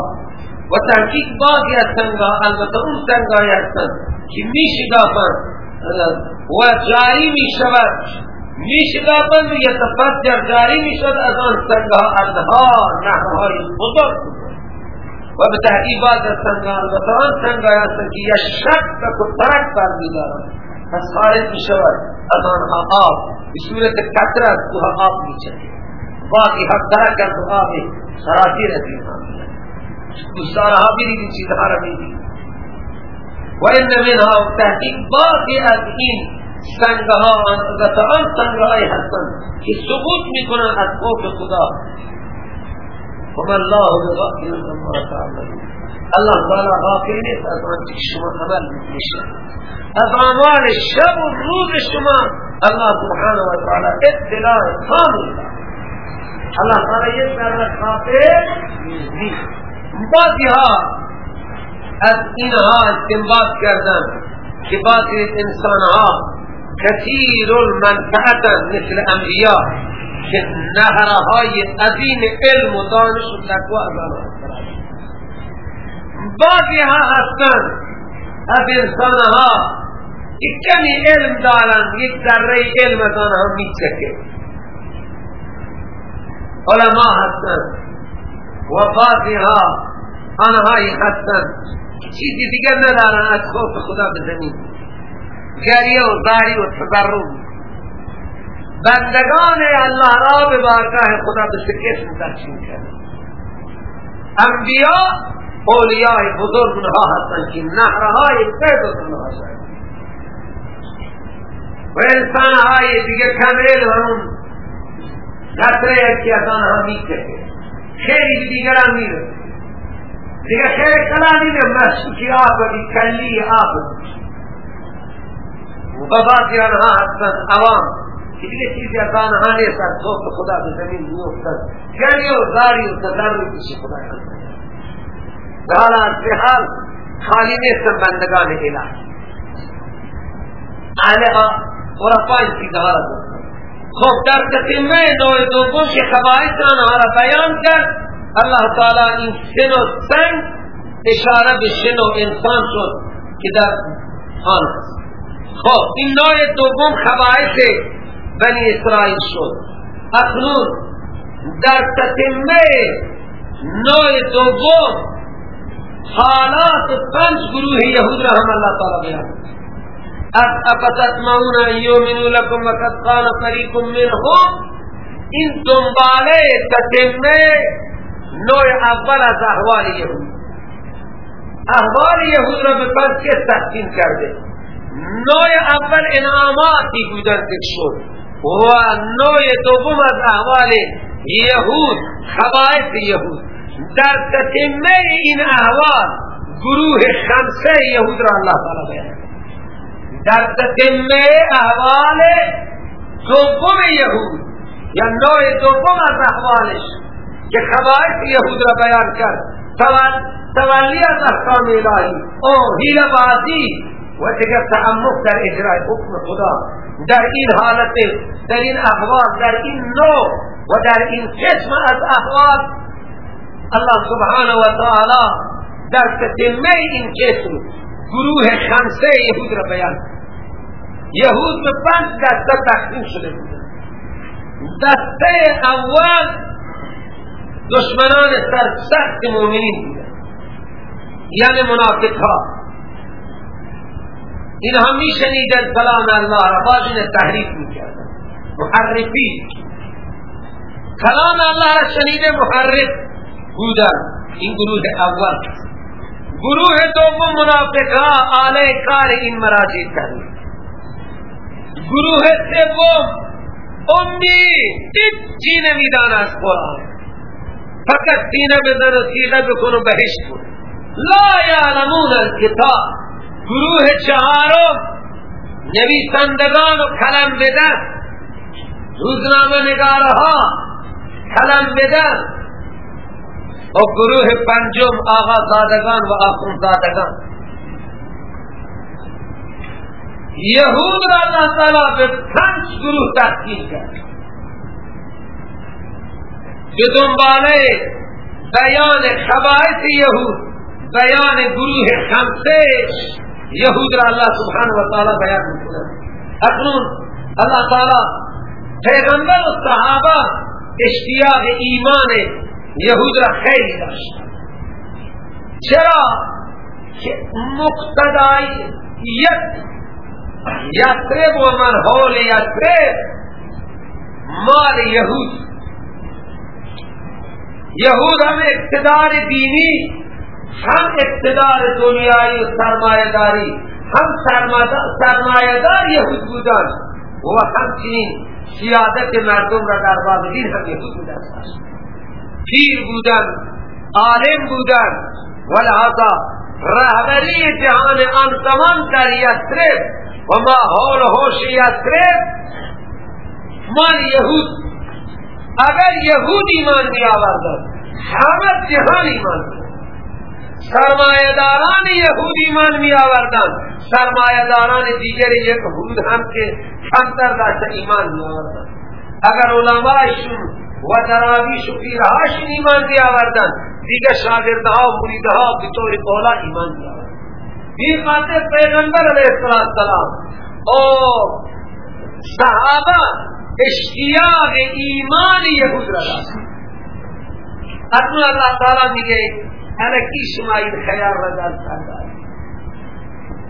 و تحقیق باقی از سنگا البته اون سنگای هستن که میشه میشگافن و جاری میشود میشه میشگافن و یتفجر جاری میشود از آن سنگها انها نحوهای بزرگ و به تحقیب از سنگان و البته هستند که یه شک و ترک برمیدارن پس خارج می شود از آنها آب به صورت از اوها آب می چکه باقی حق درک از آب سراتیر از اینها می دوستارها بیدید چیزها را بیدید و این منها تحقیق باقی از این سنگها و سنگ سنگهای هستند که ثبوت کنن از خوف خدا وما الله بغافل عما تعملون الله تعالی غافل نیست از آنچه شما عمل میکنید از اعمال شب و روز شما الله سبحانه و تعالى اطلاع کامل الله تعالی یک ذره غافل نیست بعضی ها از اینها استنباط کردن که بعضی انسان ها كثير المنفعة مثل انبیاء که نهرهای عظیم علم و دانش و تقوی از آن بعضی ها هستن از انسان ها یک کمی علم دارن یک ذره علم از آنها میچکه علماء هستن و بعضی ها آنهایی هستن چیزی دیگر ندارن از خوف خدا به زمین گریه و داری و تضرر بندگان الله را به بارگاه خدا به شکست تقسیم کرد انبیاء اولیاء بزرگ اونها هستند که نهرهای سید اونها هستند و انسانهای دیگه کمیل و اون نصره یکی از آنها میکرده خیلی دیگر هم میرسه دیگه خیلی کلامی نه مشکی آب و کلی آب و بعضی آنها هستند عوام که دیگه چیزی از آنها نیست از توفت خدا به زمین می گری و زاری و تدر می خدا و حالا از حال خالی نیستن بندگان الهی اهلها خرافا این چیزها را دستن خب در قسمه نوع دوم که خبائش آنها را بیان کرد الله تعالی این سن و سنگ اشاره به سن و انسان شد که در آن خب این نوع دوم خبائش بنی اسرائیل شد اکنون در تتمه نوع دوم حالات پنج گروه یهود را هم اللہ تعالی بیان از افتتمون یومنو لکم وقت قال فریکم منهم این دنباله تتمه نوع اول از احوال یهود احوال یهود را به پنج کس کرده نوع اول انعاماتی بودن که شد و نوع دوم از احوال یهود خبائف یهود در تتمه این احوال گروه خمسه یهود را الله تعالی بیان در تتمه احوال دوم یهود یا نوع دوم از احوالش که خبائف یهود را بیان کرد تولی از احکام الهی او هیل بازی و تکر تعمق در اجرای حکم خدا در این حالت در این احوال در این نوع و در این قسم از احوال الله سبحانه و تعالی در تتمه این قسم گروه خمسه یهود را بیان یهود به پنج دسته تقسیم شده بود دسته اول دشمنان سرسخت مؤمنین بودن یعنی منافق ها این اینها میشنیدن کلام الله را بازین تحریف میکردن محرفی کلام الله را شنیده محرف بودن این گروه اول گروه دوم منافقها آله کار این مراجع کردن گروه سوم امی می نمیدان از قرآن فقط تینه بزن و سیغه بکن و بهشت کن لا یعلمون الکتاب گروه چهارم نویسندگان و کلم بدن روزنامه نگارها کلم بدن و گروه پنجم آغا زادگان و آخون زادگان یهود را اللہ تعالی به پنج گروه تقسیم کرد به دنباله بیان خبائط یهود بیان گروه خمسه یہ اللہ سبحان و تعالیٰ بیان اکنون اللہ تعالیٰ پیغمبر و صحابہ اشتیاق ایمان یہود خیری داشت چرا کہ مقتدائیت یا سرب و منحول یا سرب مال یہود یہود ہمیں اقتدار دینی هم اقتدار دنیایی و سرمایه داری هم سرمایه یهود بودن و همچنین سیادت مردم را در واقعین هم یهود بودن پیر بودن عالم بودن ولحظا رهبری جهان آن زمان در یسرب و ما حول حوش یسرب مال یهود اگر یهود ایمان می آوردن همه جهان ایمان سرمایه داران یهودی من می آوردن سرمایه داران دیگر یک هود هم که همتر داشت ایمان می آوردن اگر علمائشون و درابیش و پیرهاشون ایمان می آوردن دیگر شاگردها و مریدها به طور قولا ایمان می آوردن بیقاتر پیغمبر علیه السلام او صحابه اشتیاغ ایمان یهود را داشت اتنو اللہ تعالی میگه الکی شما این خیال را در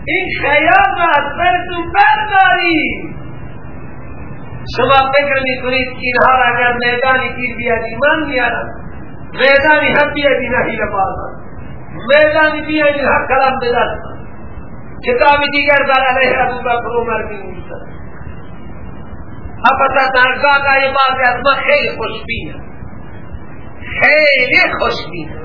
این خیال را از سرتون بردارید شما فکر میکنید اینها را اگر میدانی پیر بیادی من میارم میدانی هم بیادی نهی لبازم میدانی بیادی هم کلم بدستم کتاب دیگر بر علیه ابو بکر عمر می نویسد اپتا درگاه کا یہ بات از ما خیلی خوشبین خیلی خوشبین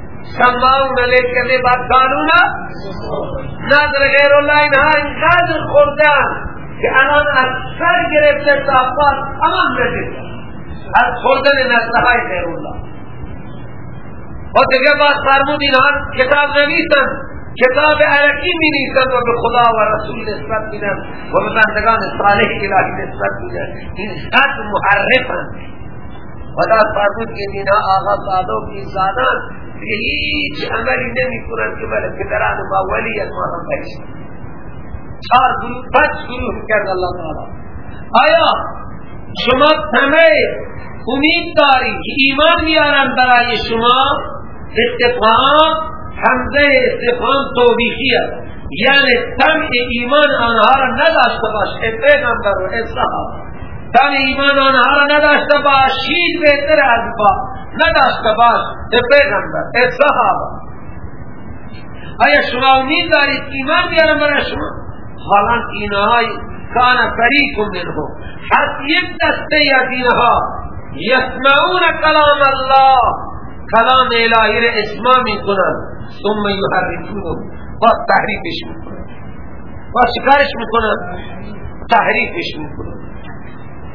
سماعون علیکه می بعد قانونا نظر غیر الله اینها اینقدر خوردن که الان از سر گرفته تا امام تمام نشد از خوردن نظرهای غیر الله و دیگه بعد فرمود اینها کتاب نویسن کتاب عرقی می نیستن و به خدا و رسول نسبت میدن و به بندگان صالح الهی نسبت میدن این صد محرفن و ولا فرمود که اینا آغا صادق انسانان که هیچ عملی نمی کنند که بله پدران ما ولی از ما هم چار گروه پنج گروه کرد اللہ تعالی آیا شما تمی امید داری که ایمان میارن برای شما استفان حمزه استفهام توبیخی است یعنی تم ایمان آنها را نداشته باش ای پیغمبر و ای در ایمان آنها را نداشته باش شیر بهتر از با نداشت باش ای پیغمبر ای صحابه آیا شما امید دارید ایمان بیارم برای شما حالا اینهای کان فریق هم حتی یک دسته از اینها یسمعون کلام الله کلام الهی را اسما میکنن ثم یحرفون و تحریفش کنن و شکارش کنن تحریفش کنن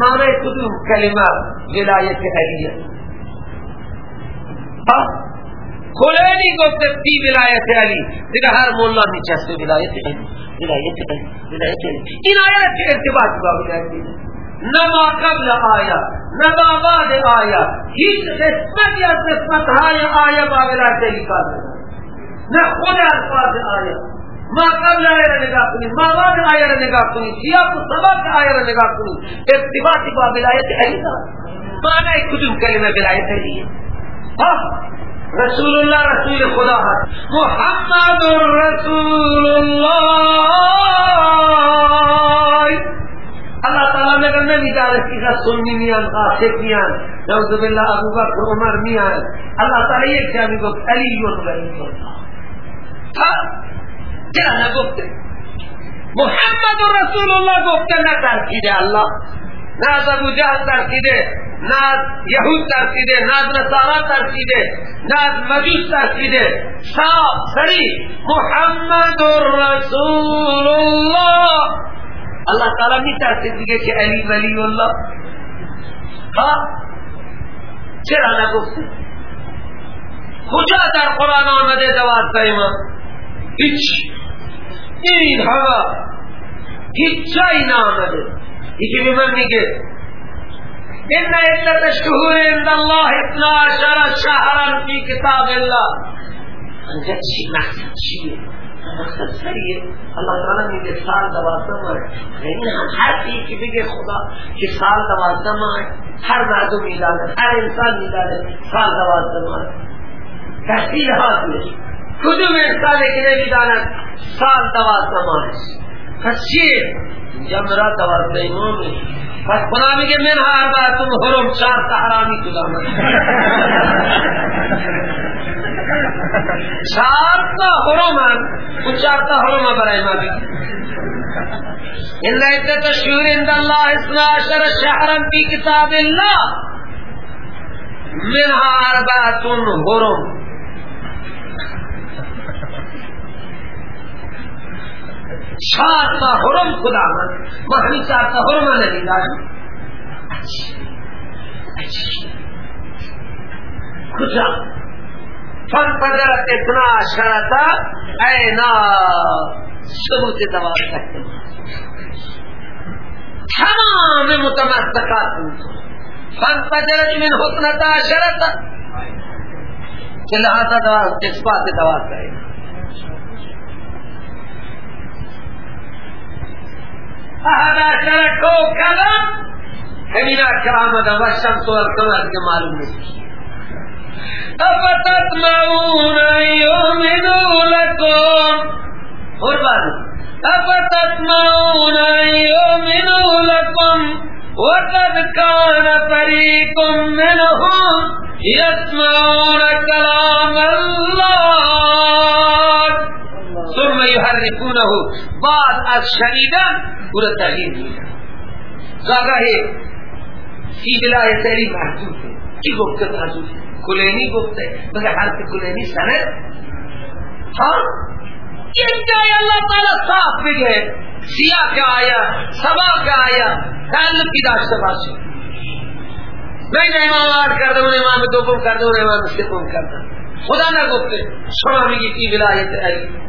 معنی کدوم کلمه ولایت ہاں؟ ولایت ولایت ولایت ولایت ولایت ولایت علیه کلینی گفته بی علی علی علی علی علی علی دیگه هر مولا میچسته این آیه چه ارتباط با با نه نه نه ما ما قبل آیا آیا آیا بعد هیچ قسمت قسمت یا های ہاں، کار خود الفاظ نہ رسول اللہ رسول رسول خدا محمد اللہ اللہ تعالیٰ نے بھی اللہ تعالیٰ یہ علی اللہ چرا نگفته محمد و رسول الله گفته نه ترکیده الله نه از ابو ترکیده نه از یهود ترکیده نه از نصارا ترکیده نه از مجوس ترسیده سری محمد رسول الله الله تعالی می ترسید دیگه که علی ولی الله ها چرا نگفته کجا در قرآن آمده دوازده ما هیچ این هوا هیچ جایی نامده یکی به من میگه ان عدت شهور عند الله اثنا عشر شهرا فی کتاب الله انجا چی مقصد چیه مقصد سریه اللہ تعالی میگه سال دوازدم آئے یعنی هر چیزی که بگه خدا که سال دوازدم آئے هر مردم میلاده هر انسان میلاده سال دوازدم آئے تحصیل حاصلش کدوم انسانی که نمیداند سال دواز نمانش پس چیه؟ اینجا مرا دواز نیمون پس خدا میگه من هر بار تم حرم چار تحرامی کدام چار تا حرم هم اون چار تا حرم هم برای ما بگی اللہ عدت الله اند اللہ شهرم پی کتاب اللہ منها اربعتم حرم خدا من میں چاہتا ہر من خو اتنا شرط ہے نا سب سے دوا سہیں میں متنا سکات میں ہوتا تھا شرط چلاتا دوا چپات سے دوا کرے گا احدا شرکو کلم و و شمس القمر که معلوم نیست وقت مار تپ سو نئی نو لوٹ بال تب منهم مو نریم الله ثم بعد از شنیدن او را میدن محدود ہے ہے کی کلینی مگر حرف کلینی ہی ہاں پورا ہو اللہ تعالی صاف بگئے سیاہ کا آیا سبا کا آیا تعلق کی باشی بین امام کر دو گم کر دو ماں میں شما میگی فی دیں تیگلا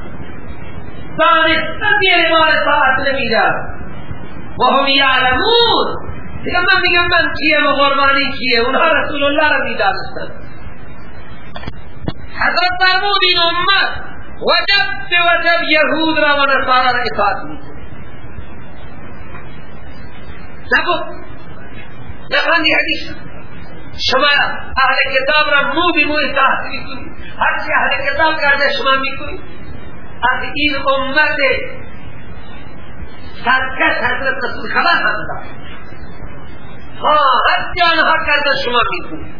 സ്ഥാനത്തെത്തിയ സാഹത്തിൽ يعني وهم يعلمون دیگه من میگم من کیه و قربانی کیه اونها رسول الله را میدانستن حضرت فرمود این امت وجب به وجب یهود را و نصارا را اطاعت میکنه نگفت نخوان حدیث شما اهل کتاب را مو به مو اطاعت میکنید هرچی اهل کتاب کرده شما میکنید از این امت سرکس حضرت رسول خبر حضرت ها حتی آنها کرده شما میکنی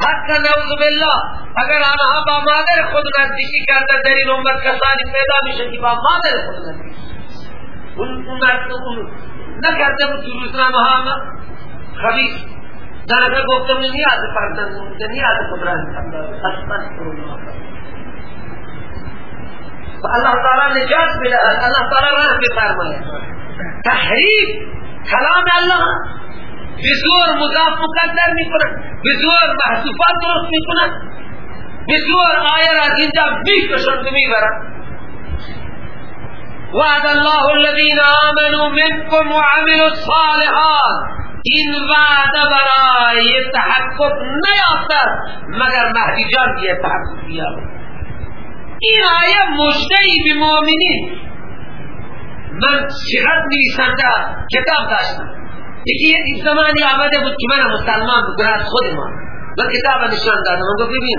حتی نوز بالله اگر آنها با مادر خود نزدیکی کرده در این امت کسانی پیدا میشه که با مادر خود نزدیکی اون امت اون نکرده بود روز نامه ہاں، آنها خبیش در گفتم نیاز پردن نیاز خود را انتم اللہ تعالی نجات ملا اللہ تعالی راہ میں فرمایا تحریف کلام اللہ بزور مضاف مقدر میکنن بزور محسوفات درست میکنن بزور آیه را از اینجا میکشند میبرند وعد الله الذين آمنوا منكم وعملوا الصالحات این وعده برای تحقق نیافتد مگر مهدی جان که تحقق بیابد این این آیه من من من من کتاب کتاب داشتم زمانی آمده بود که مسلمان خود ما نشان دادم گفت ببین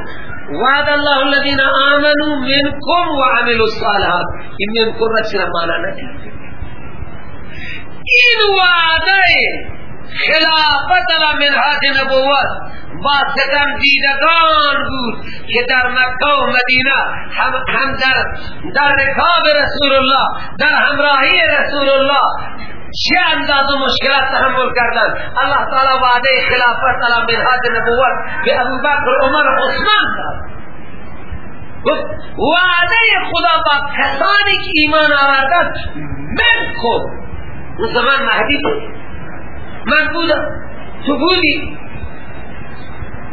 وعد الله الذين آمنوا منكم وعملوا الصالحات میرے این وعده خلافت علی منحات نبوت با ستم دیدگان بود که در مکه و مدینه هم, هم در, در رکاب رسول الله در همراهی رسول الله چه انداز و مشکلات تحمل کردن الله تعالی وعده خلافت علی منحات نبوت به ابو بکر عمر عثمان داد وعده خدا با کسانی که ایمان آوردن من کو اون زمان مهدی بود من بودم تو بودی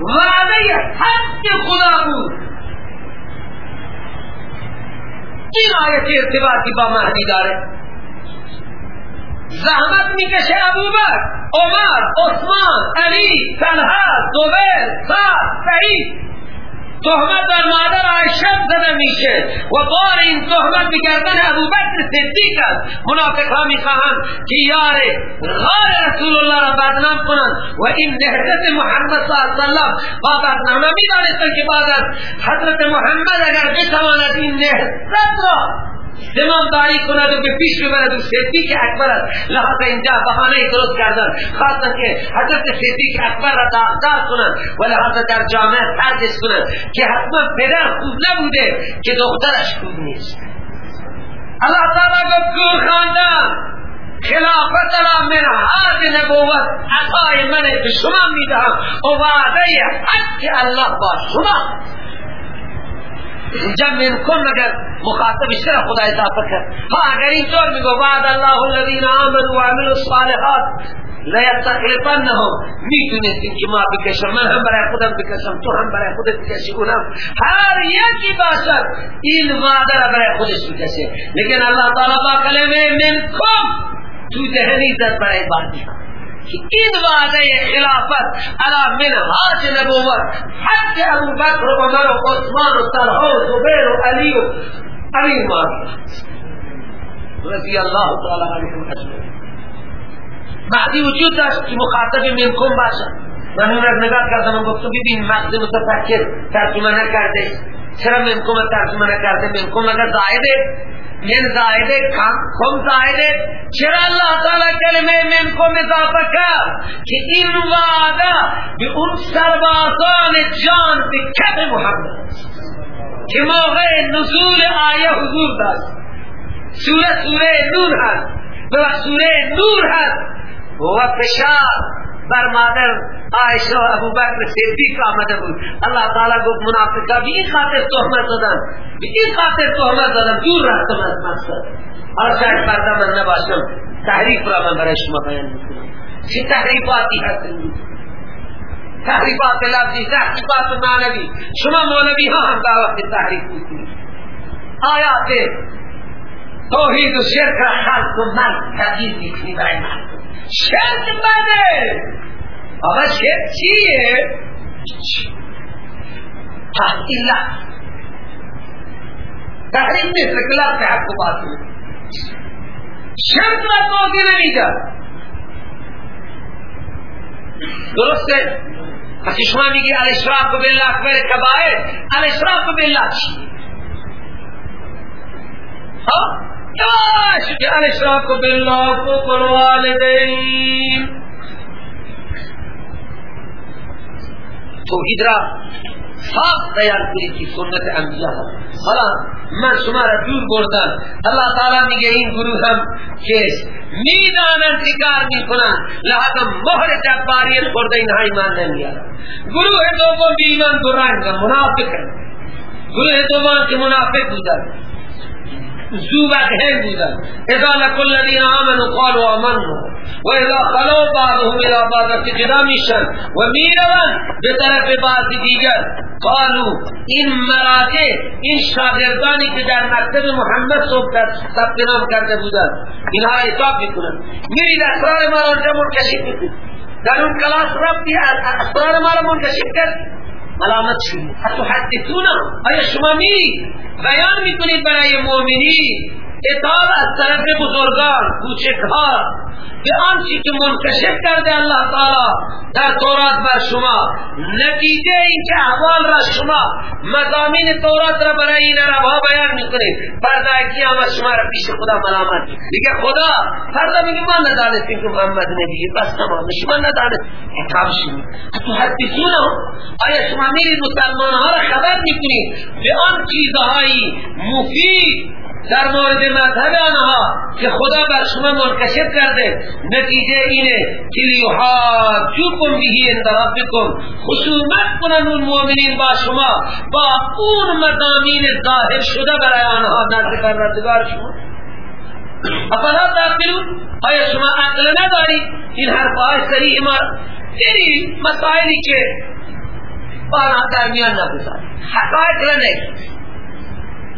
وعده حق خدا بود این آیت ارتباطی با مهدی داره زحمت میکشه ابو عمر عثمان علی طلحه زبیر سعد سعید تهمت بر مادر عایشه زده میشه و بار این تهمت بگردن ابوبکر صدیق است منافق ها میخواهند که یار غار رسول الله را بدنام کنند و این نهضت محمد صلی الله علیه وسلم با بدنامه میدانستند که بعد حضرت محمد اگر بتواند این نهضت را زمان داری کند و به پیش ببرد و که اکبر است لحظه اینجا ای درست کردن خواستن که حضرت که اکبر را داغدار کنند و لحظه در جامعه سرجش کنند که حتما پدر خوب نبوده که دخترش خوب نیست اللہ تعالی گفت گور خلافت را من حاد نبوت عطای من به شما میدهم و وعده که الله با شما جب من کن مگر مخاطب اس طرح خدا اضافہ کر ہاں اگر این طور بگو بعد اللہ الذین آمنوا وعملوا الصالحات لیت تقلیفن نہ ہو می دونیسی کی ما بکشم من ہم برای خودم بکشم تو ہم برای خودم بکشی اونم ہر یکی باشر این وعدر برای خودش بکشی لیکن اللہ تعالیٰ با کلمه من کن تو ذهنی ذات برای بانی این وعده خلافت علا حاج نبوت حد ابو بکر و عمر و عثمان و طلحه و زبیر و علی و امیر مارد رضی الله تعالی عنهم اجمعین بعدی وجود داشت که مخاطب منکم باشد من اون از نگاه کردم و گفتم ببین مغز متفکر ترجمه نکرده چرا منکم ترجمه نکرده منکم اگر زائده من زائده کم زائده چرا اللہ تعالی کلمه منکم اضافه کرد که این وعده به اون سربازان جان به کف محمد که موقع نزول آیه حضور داشت سوره سوره نور هست و سوره نور هست و فشار بر مادر عائشہ ابو بکر صدیق آمده بود اللہ تعالی گفت منافقا بھی این خاطر تحمد دادن بھی این خاطر تحمد دادن دور رہتم از مقصد اور شاید پردہ من نباشم تحریف را من برای شما بیان بکنم چی تحریفاتی هست تحریفات لفظی تحریفات مانوی شما مانوی ها هم دعوت وقت تحریف بکنی آیات توحید و شرک را خلق و مرد تحریف بکنی برای مرد شرط بده آقا شرط چیه تحقیلت تحریم نیست اکلاف کے حق کو شرط را توضیح نہیں کر درست شما میگی الاشراف بالله اکبر کبائر الاشراف بالله چی ها کاش کہ الشراک باللہ کو کروا لے تو ادرا صاف تیار کری کی سنت انبیاء حالا من شما را دور بردن اللہ تعالی میگه این گروه هم که میدانن چیکار میکنن لحظا مهر جباریت خورده اینها ایمان نمیارن گروه دوم بی ایمان دورنگ منافق گروه دوم که منافق بودن زوبت هی بودن اذا لکل الذین آمنوا قالوا آمنوا و اذا قلوا بعضهم الى بعض فقدا میشن و میرون به طرف بعض دیگر قالوا این مراجع این شاگردانی که در مکتب محمد صحبت ثبت نام کرده بودن اینها اعتاب میکنن میرید اسرار مارا را اونجا منکشف میکنید در اون کلاس رفتی اسرار مارا را منکشف کرد ملامت شدید حتی حدیثونا آیا شما میرید بیان برای بیاان اطاعت از طرف بزرگان کوچکها به آنچه که منکشف کرده الله تعالی در تورات بر شما نتیجه این که احوال را شما مضامین تورات را برای این عربها بیان میکنید فردا از شما را پیش خدا ملامت دیگه خدا فردا میگه ما ندانستیم که محمد نبیه بس تمام شما ندانست حکام شما تو حدیثون آیا شما میرید مسلمان ها را خبر میکنید به آن چیزهایی مفید در مورد مذهب آنها که خدا بر شما منکشف کرده نتیجه اینه که لیوحاد جو کن بیهی اندراب بکن خصومت کنن اون مومنین با شما با اون مدامین ظاهر شده برای آنها نزد کردگار شما افلا تاکلون آیا شما عقل نداری این حرف آی سریح مار تیری مسائلی که بارا درمیان نبزاری حقایت لنه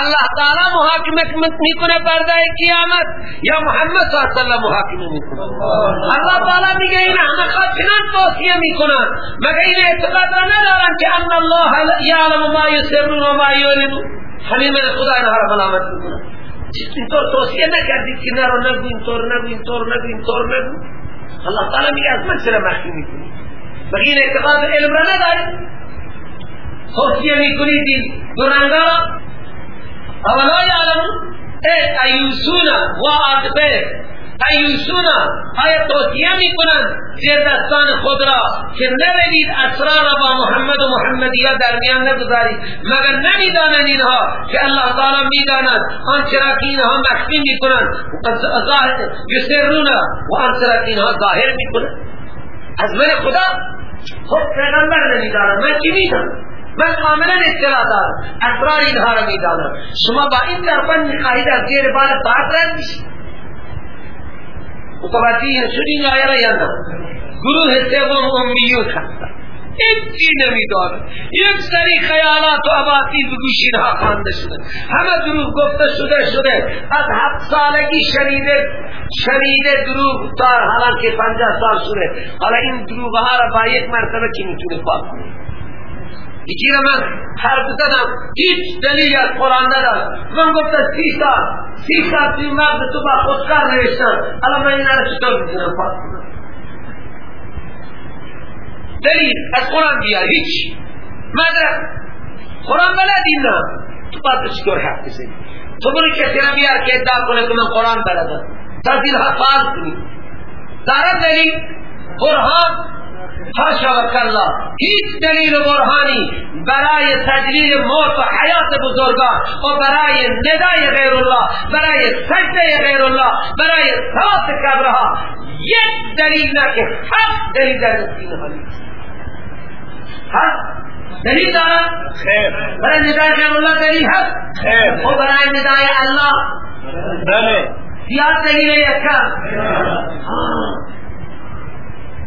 اللہ تعالیٰ محاکمت متنی کنے پردہ قیامت یا محمد صلی اللہ علیہ محاکمت متنی اللہ تعالیٰ میگه این احمد خاتنان توسیہ میکنن مگه این اعتقاد را ندارن که ان اللہ یعلم ما یسرن و ما یولد حمیمن خدا این حرف ملامت میکنن جس این طور توسیہ نکردی که نرو نگو این طور نگو این طور نگو این طور نگو اللہ تعالیٰ میگه از من سر مخیم میکنی مگه این اعتقاد علم را ندارن توسیہ میکنی دین درنگا اولا یعلم ایوسونا و آدبه ایوسونا آیا توصیه می کنند زیر دستان خود را که نبرید اسرار با محمد و محمدی در میان نگذارید مگر نمیدانند اینها که الله تعالی میدانند آنچه را که اینها مخفی می کنند رونا و آنچه که اینها ظاهر می کنند از من خدا خود خب پیغمبر نمیدانند من چی میدانم من کاملا اطلاع دارم اسرار اینها را میدانم شما با این دربند قاعده از زیر بال باز رد میشید متوجه شدین آیا را یا نه گروه سوم امیون هستند هیچی نمیدانه یک سری خیالات و عباطی به گوش اینها خوانده شده همه دروغ گفته شده شده از هفت سالگی شنیده شنیده دروغ دار حالانکه پنجاه سال شده حالا این دروغ ها را با یک مرتبه که میتونه پاک کنه گیر من حرف زدم هیچ دلیل از قرآن ندارم من گفتم سی سال سی سال توی مغز تو با خودکار نوشتم الان من این رو چطور میتونم پاس کنم دلیل از قرآن بیار هیچ مدرک قرآن بلدی نه تو باید چطور حرف بزنی تو برو کسی را بیار که ادعا کنه که من قرآن بلدم تحصیل حفاظ کنی دارم دلیل قرآن حاشا و کلا هیچ دلیل برهانی برای تجلیل موت و حیات بزرگان و برای ندای غیر الله برای سجده غیر الله برای صلات کبرها یک دلیل نه که هفت دلیل در دستین حالی حق دلیل دارا برای ندای غیر الله دلیل حق و برای ندای الله بله زیاد دلیل یک کم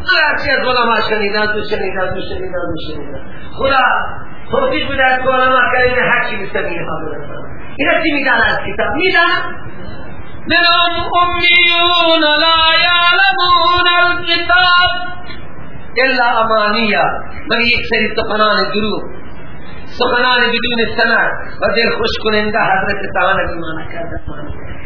از از از علماء علماء شنیدن شنیدن شنیدن شنیدن تو تو تو خدا چی کتاب منهم امیون لا یعلمون الكتاب الا مری ایک یک سری سخنان گرو سخنان بدون گرو و دل خوش حضرت تعالی بیمانه رکھا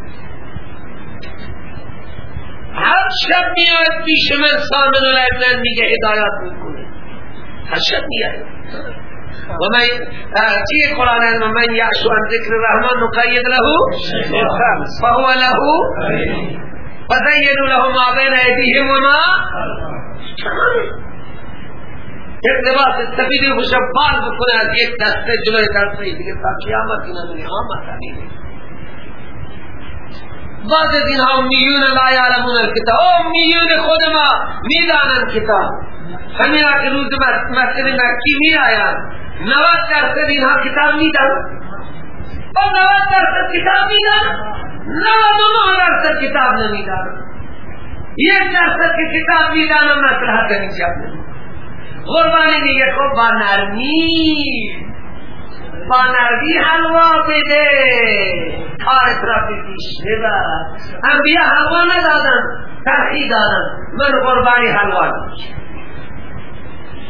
هر شب میاد پیش من سامن الابنان میگه هدایت میکنه هر شب میاد ہاں۔ و من تیه قرآن و من یعشو ان ذکر رحمان نقید لهو فهو لهو بزینو لهو ما بین ایدیهم و ما اقتباس استفیده و شبار بکنه از یک دسته جلوی دسته دیگه تا قیامتی نمیلی آمد آمد آمد بعض دین ها امیون لا یعلمون الکتاب امیون خود ما میدانن کتاب همین که روز مسجد مکی می آیان نوات درست دین ها کتاب میدان با نوات درست کتاب میدان نوات و نوات درست کتاب نمیدان یک درست که کتاب میدان و مسلحه کنیش اپنی غربانی نیگه خوب با نرمی با حلوا بده تا اطرافی پیش ببر انبیا حلوا ندادن ترخی دادن من قربانی حلوا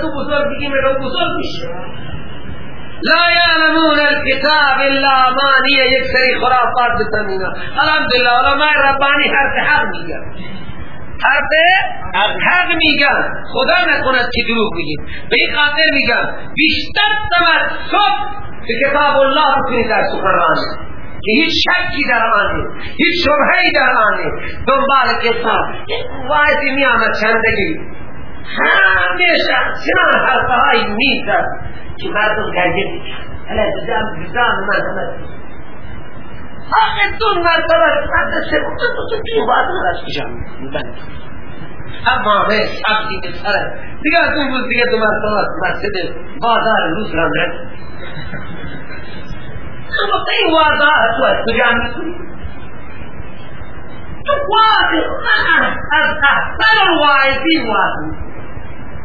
تو بزرگ دیگه میگه بزرگ میشه لا یعلمون الکتاب الا امانی یک سری خرافات بتمینا الحمدلله علماء ربانی هر حق میگن هر حق میگن خدا نکند که دروغ بگیم به این خاطر میگن بیشتر صبح به کتاب الله بکنید در سخنرانی که هیچ شکی در آنه هیچ شبهی در آنه دنبال کتاب این واحدی میامد چندگی همه چند حرفهایی میزد که مردم گرگه میکرد حالا دیدم دیدم من همه فقط دو مرتبه فرد سبوت تو تو بعد از بله. شبی به دیگه از اون روز دیگه دو بازار روز اما تی تو از کجام تو از احسن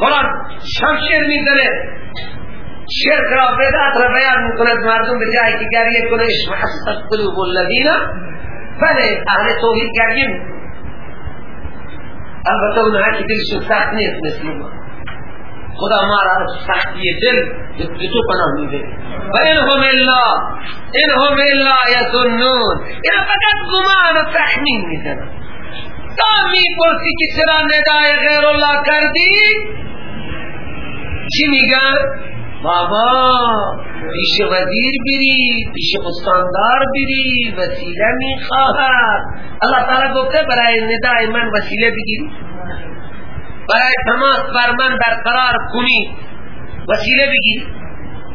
خلاص شمشیر میزنه شرک را بدعت را بیان میکند مردم به جایی که گریه کنه اسم حسد قلوب الذین بله اهل توحید گریه میکنه البته اونها که دلشون سخت نیست مثل ما خدا ما را سختی دل به تو پناه میده و انهم الا انهم الا یظنون اینا فقط گمان و تخمین میزنن تا میپرسی که چرا ندای غیر الله کردی چی میگن؟ بابا پیش وزیر بری پیش استاندار بری وسیله میخواهد اللہ تعالی گفته برای ندای من وسیله بگیری برای تماس بر من برقرار کنی وسیله بگیری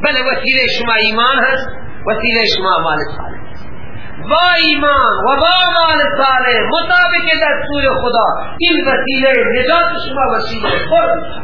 بله وسیله شما ایمان هست وسیله شما مال صالح با ایمان و با مال صالح مطابق دستور خدا این وسیله نجات شما وسیله خود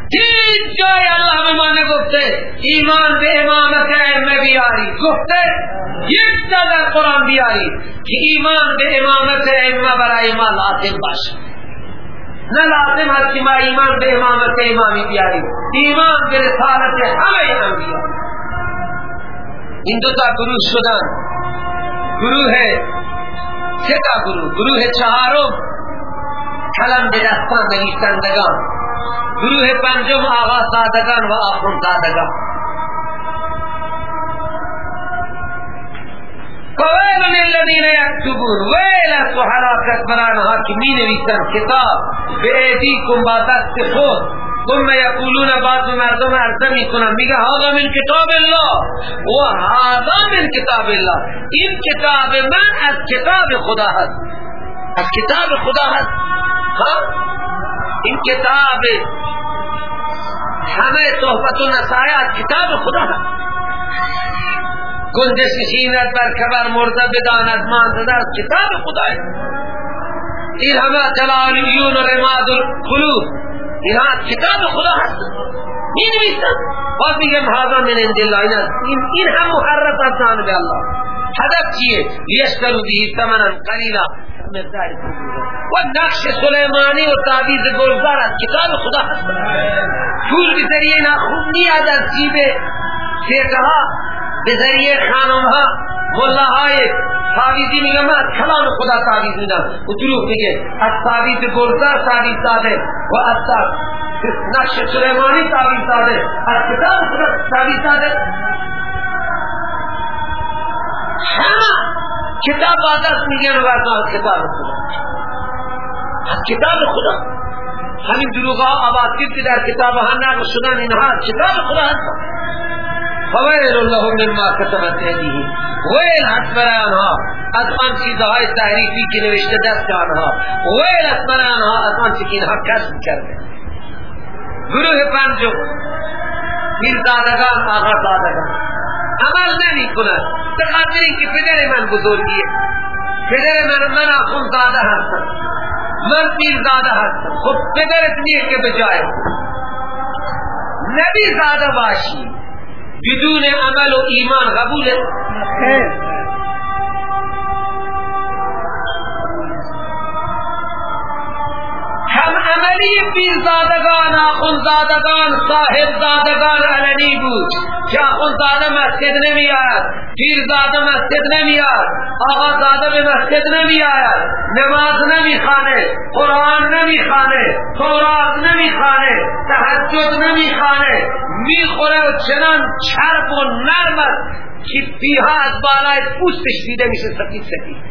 तीन जोए अल्लाह में माने गुफ्ते ईमान बेईमान खैर में भी आ रही गुफ्ते ये दादा कुरान भी आ रही कि ईमान बेईमान खैर में बरा ईमान लातिम बाशा न लातिम हकीमा ईमान बेईमान से इमामी भी आ रही ईमान के रिसालत हमें ईमान भी आ रही हिंदुता गुरु सुदान गुरु है सेता गुरु गुरु है चहारों कलम बेदस्ता बनी संदगान گروه پنجم آغا صادقان و آخون صادقان فویلن الذین یکتبون ویلت و حلاکت ها که می نویسن کتاب به ایدیکم با دست خود ثم یقولون بعض مردم عرضه کنند میگه هذا من کتاب الله و هذا من کتاب الله این کتاب من از کتاب خدا هست از کتاب خدا هست خب این کتاب همه تحفت و نصایات کتاب خدا هست گندش شیند بر کبر مرده بداند مانده کتاب خدا این همه تلالیون و رماد قلوب این کتاب خدا هست می نویسند باز میگم هذا من عند این هم محرف از جانب الله هدف چیه لیشترو به ثمنا قلیلا و نقش سلیمانی و تعویز گلزار از کتاب خدا هست پول به ذریعه خوب نیاد از جیب ها به ذریعه خانم ها ملاهای تعویزی میگم از کلام خدا تعویز میدم و دروح میگه از تعویز گلزار تعویز داده و از نقش سلیمانی تعویز داده از کتاب خدا تعویز داده همه کتاب بعد از میگن و بعد از کتاب خدا از کتاب خدا همین دروغا آباد کرد که در کتاب ها نقل شدن اینها کتاب خدا هستن فویل من ما کتبت ایدیه ویل هست برای آنها از آن چیزهای تحریفی که نوشته دست آنها ویل هست برای آنها از آن چیزی که اینها کسب کرده گروه پنجم آغا دادگان عمل نمی کند به خاطر اینکه پدر من بزرگیه پدر من من آخون زاده هستم من پیر زاده هستم خب پدرت نیه که بجای نبی زاده باشی بدون عمل و ایمان قبول عملی پیرزادگان آخونزادگان صاحبزادگان علنی بود که آخونزاده مسجد نمی آید پیرزاده مسجد نمی آید آقازاده به مسجد نمی آید نماز نمی خانه قرآن نمی خانه توراز نمی خانه تحجد نمی خانه می خوره و چنان چرب و نرمت است که پیها از بالای پوستش دیده میشه سکید سکید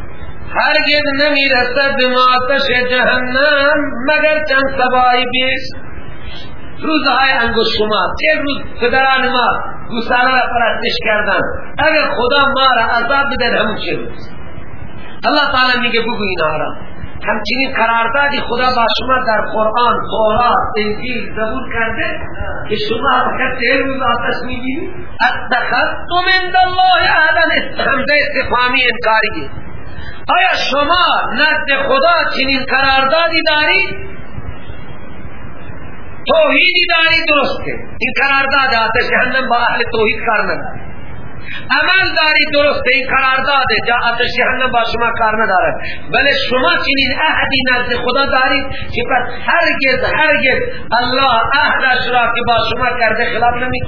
هرگز نمی رسد به ما آتش جهنم مگر چند سبایی بیش روزهای انگوش شما چه روز پدران ما گوسالا را پرستش کردن اگر خدا ما را عذاب بدن همون چه روز اللہ تعالی میگه بگو هم آرام همچنین قراردادی خدا با شما در قرآن قورا انجیل زبور کرده که شما فقط تیر روز آتش میگیرید اتخذتم عند الله استفامی انکاری انکاریه آیا شما نزد خدا چنین قراردادی دارید توحیدی داری درسته این قرارداد آتش جهنم با اهل توحید کار عمل داری درسته این قرارداد جا آتش جهنم با شما کار ندارد بله شما چنین اهدی نزد خدا دارید که پس هرگز هرگز الله عهدش را که با شما کرده خلاف نمی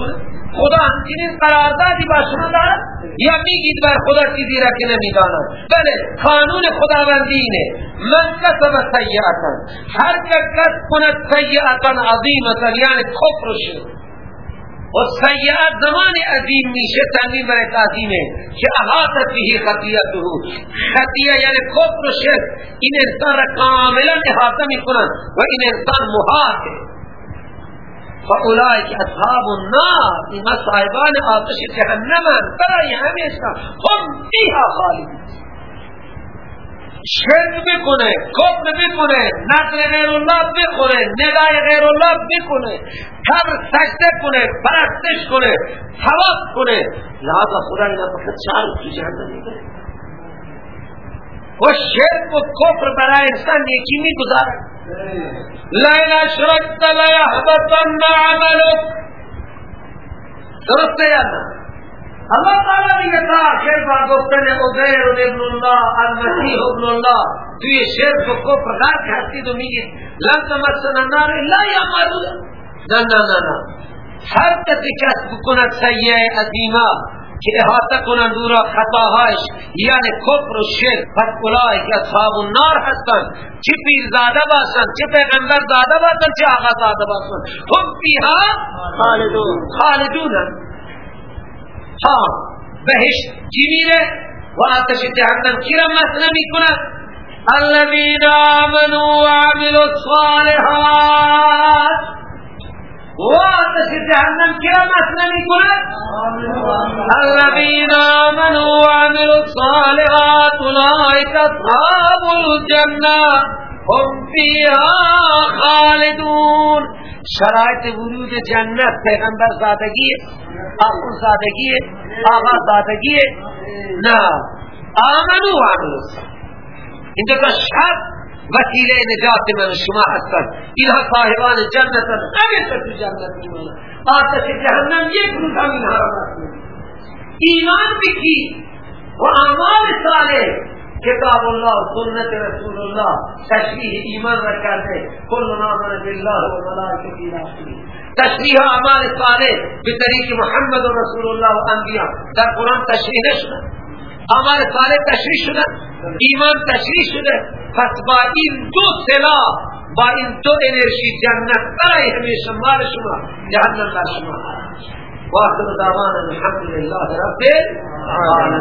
خدا همچنین قراردادی با شما دارد یا میگید بر خدا چیزی را که نمیداند بله قانون خداوندی اینه من کسب سیعتن هر کس کند سیعتن عظیمتا یعنی کفر شد و سیعت زمان عظیم میشه تنوین برای تعظیمه که احاطت به خطیته خطیه یعنی کفر و این انسان را کاملا احاطه میکنن و این انسان محاطه و اولای که اصحاب النار این صاحبان آتش جهنم برای همیشه هم خالی خالی شرک بکنه کفر بکنه نقل غیر الله بکنه نگاه غیر الله بکنه تر سجده کنه پرستش کنه ثواب کنه لحظه خدا اینا فقط چار تو جهنم و شرک و کفر برای انسان یکی میگذاره لینا شرکت لیا حبتن عملک درست ہے نا اللہ تعالیٰ نے یہ کہا شیر بار گفتے نے عزیر ابن اللہ المسیح ابن اللہ تو یہ شیر کو کو پرکار کی تو نہیں ہے لن تمسن النار الا یا معلوم نا نا نا نا ہر کسی کس بکنت سیئے عظیمہ که احاطه کنند او را خطاهایش یعنی کفر و شرک پس که اصحاب النار هستند چه پیرزاده باشند چه پیغمبر زاده باشند چه آقا زاده باشند هم فیها خالدون خالدون ها بهشت کی میره و آتش جهنم کی را مثل میکنند الذين آمنوا وعملوا الصالحات و آتش جهنم که مس نمی کند الذین آمنوا و عملوا الصالحات اولئک اصحاب الجنه هم فیها خالدون شرایط ورود جنت پیغمبر زادگی آخون زادگی آقا زادگی نه آمنوا و عملوا الصالحات شرط وسیله نجات من شما هستند اینها صاحبان جنت هستند همیتا تو جنت میمانند آتش جهنم یک روز هم اینها را ایمان بکی و اعمال صالح کتاب الله سنت رسول الله تشریح ایمان را کرده کل نامن بالله و ملائک دیل تشریح اعمال صالح به طریق محمد و رسول الله و انبیاء در قرآن تشریح نشده عمل سارے تشریح شدہ ایمان تشریح پس با با این این دو دو انرژی جنت برای همیشه مال شما شما جهنم بر دعوانا الحمد لله رب العالمين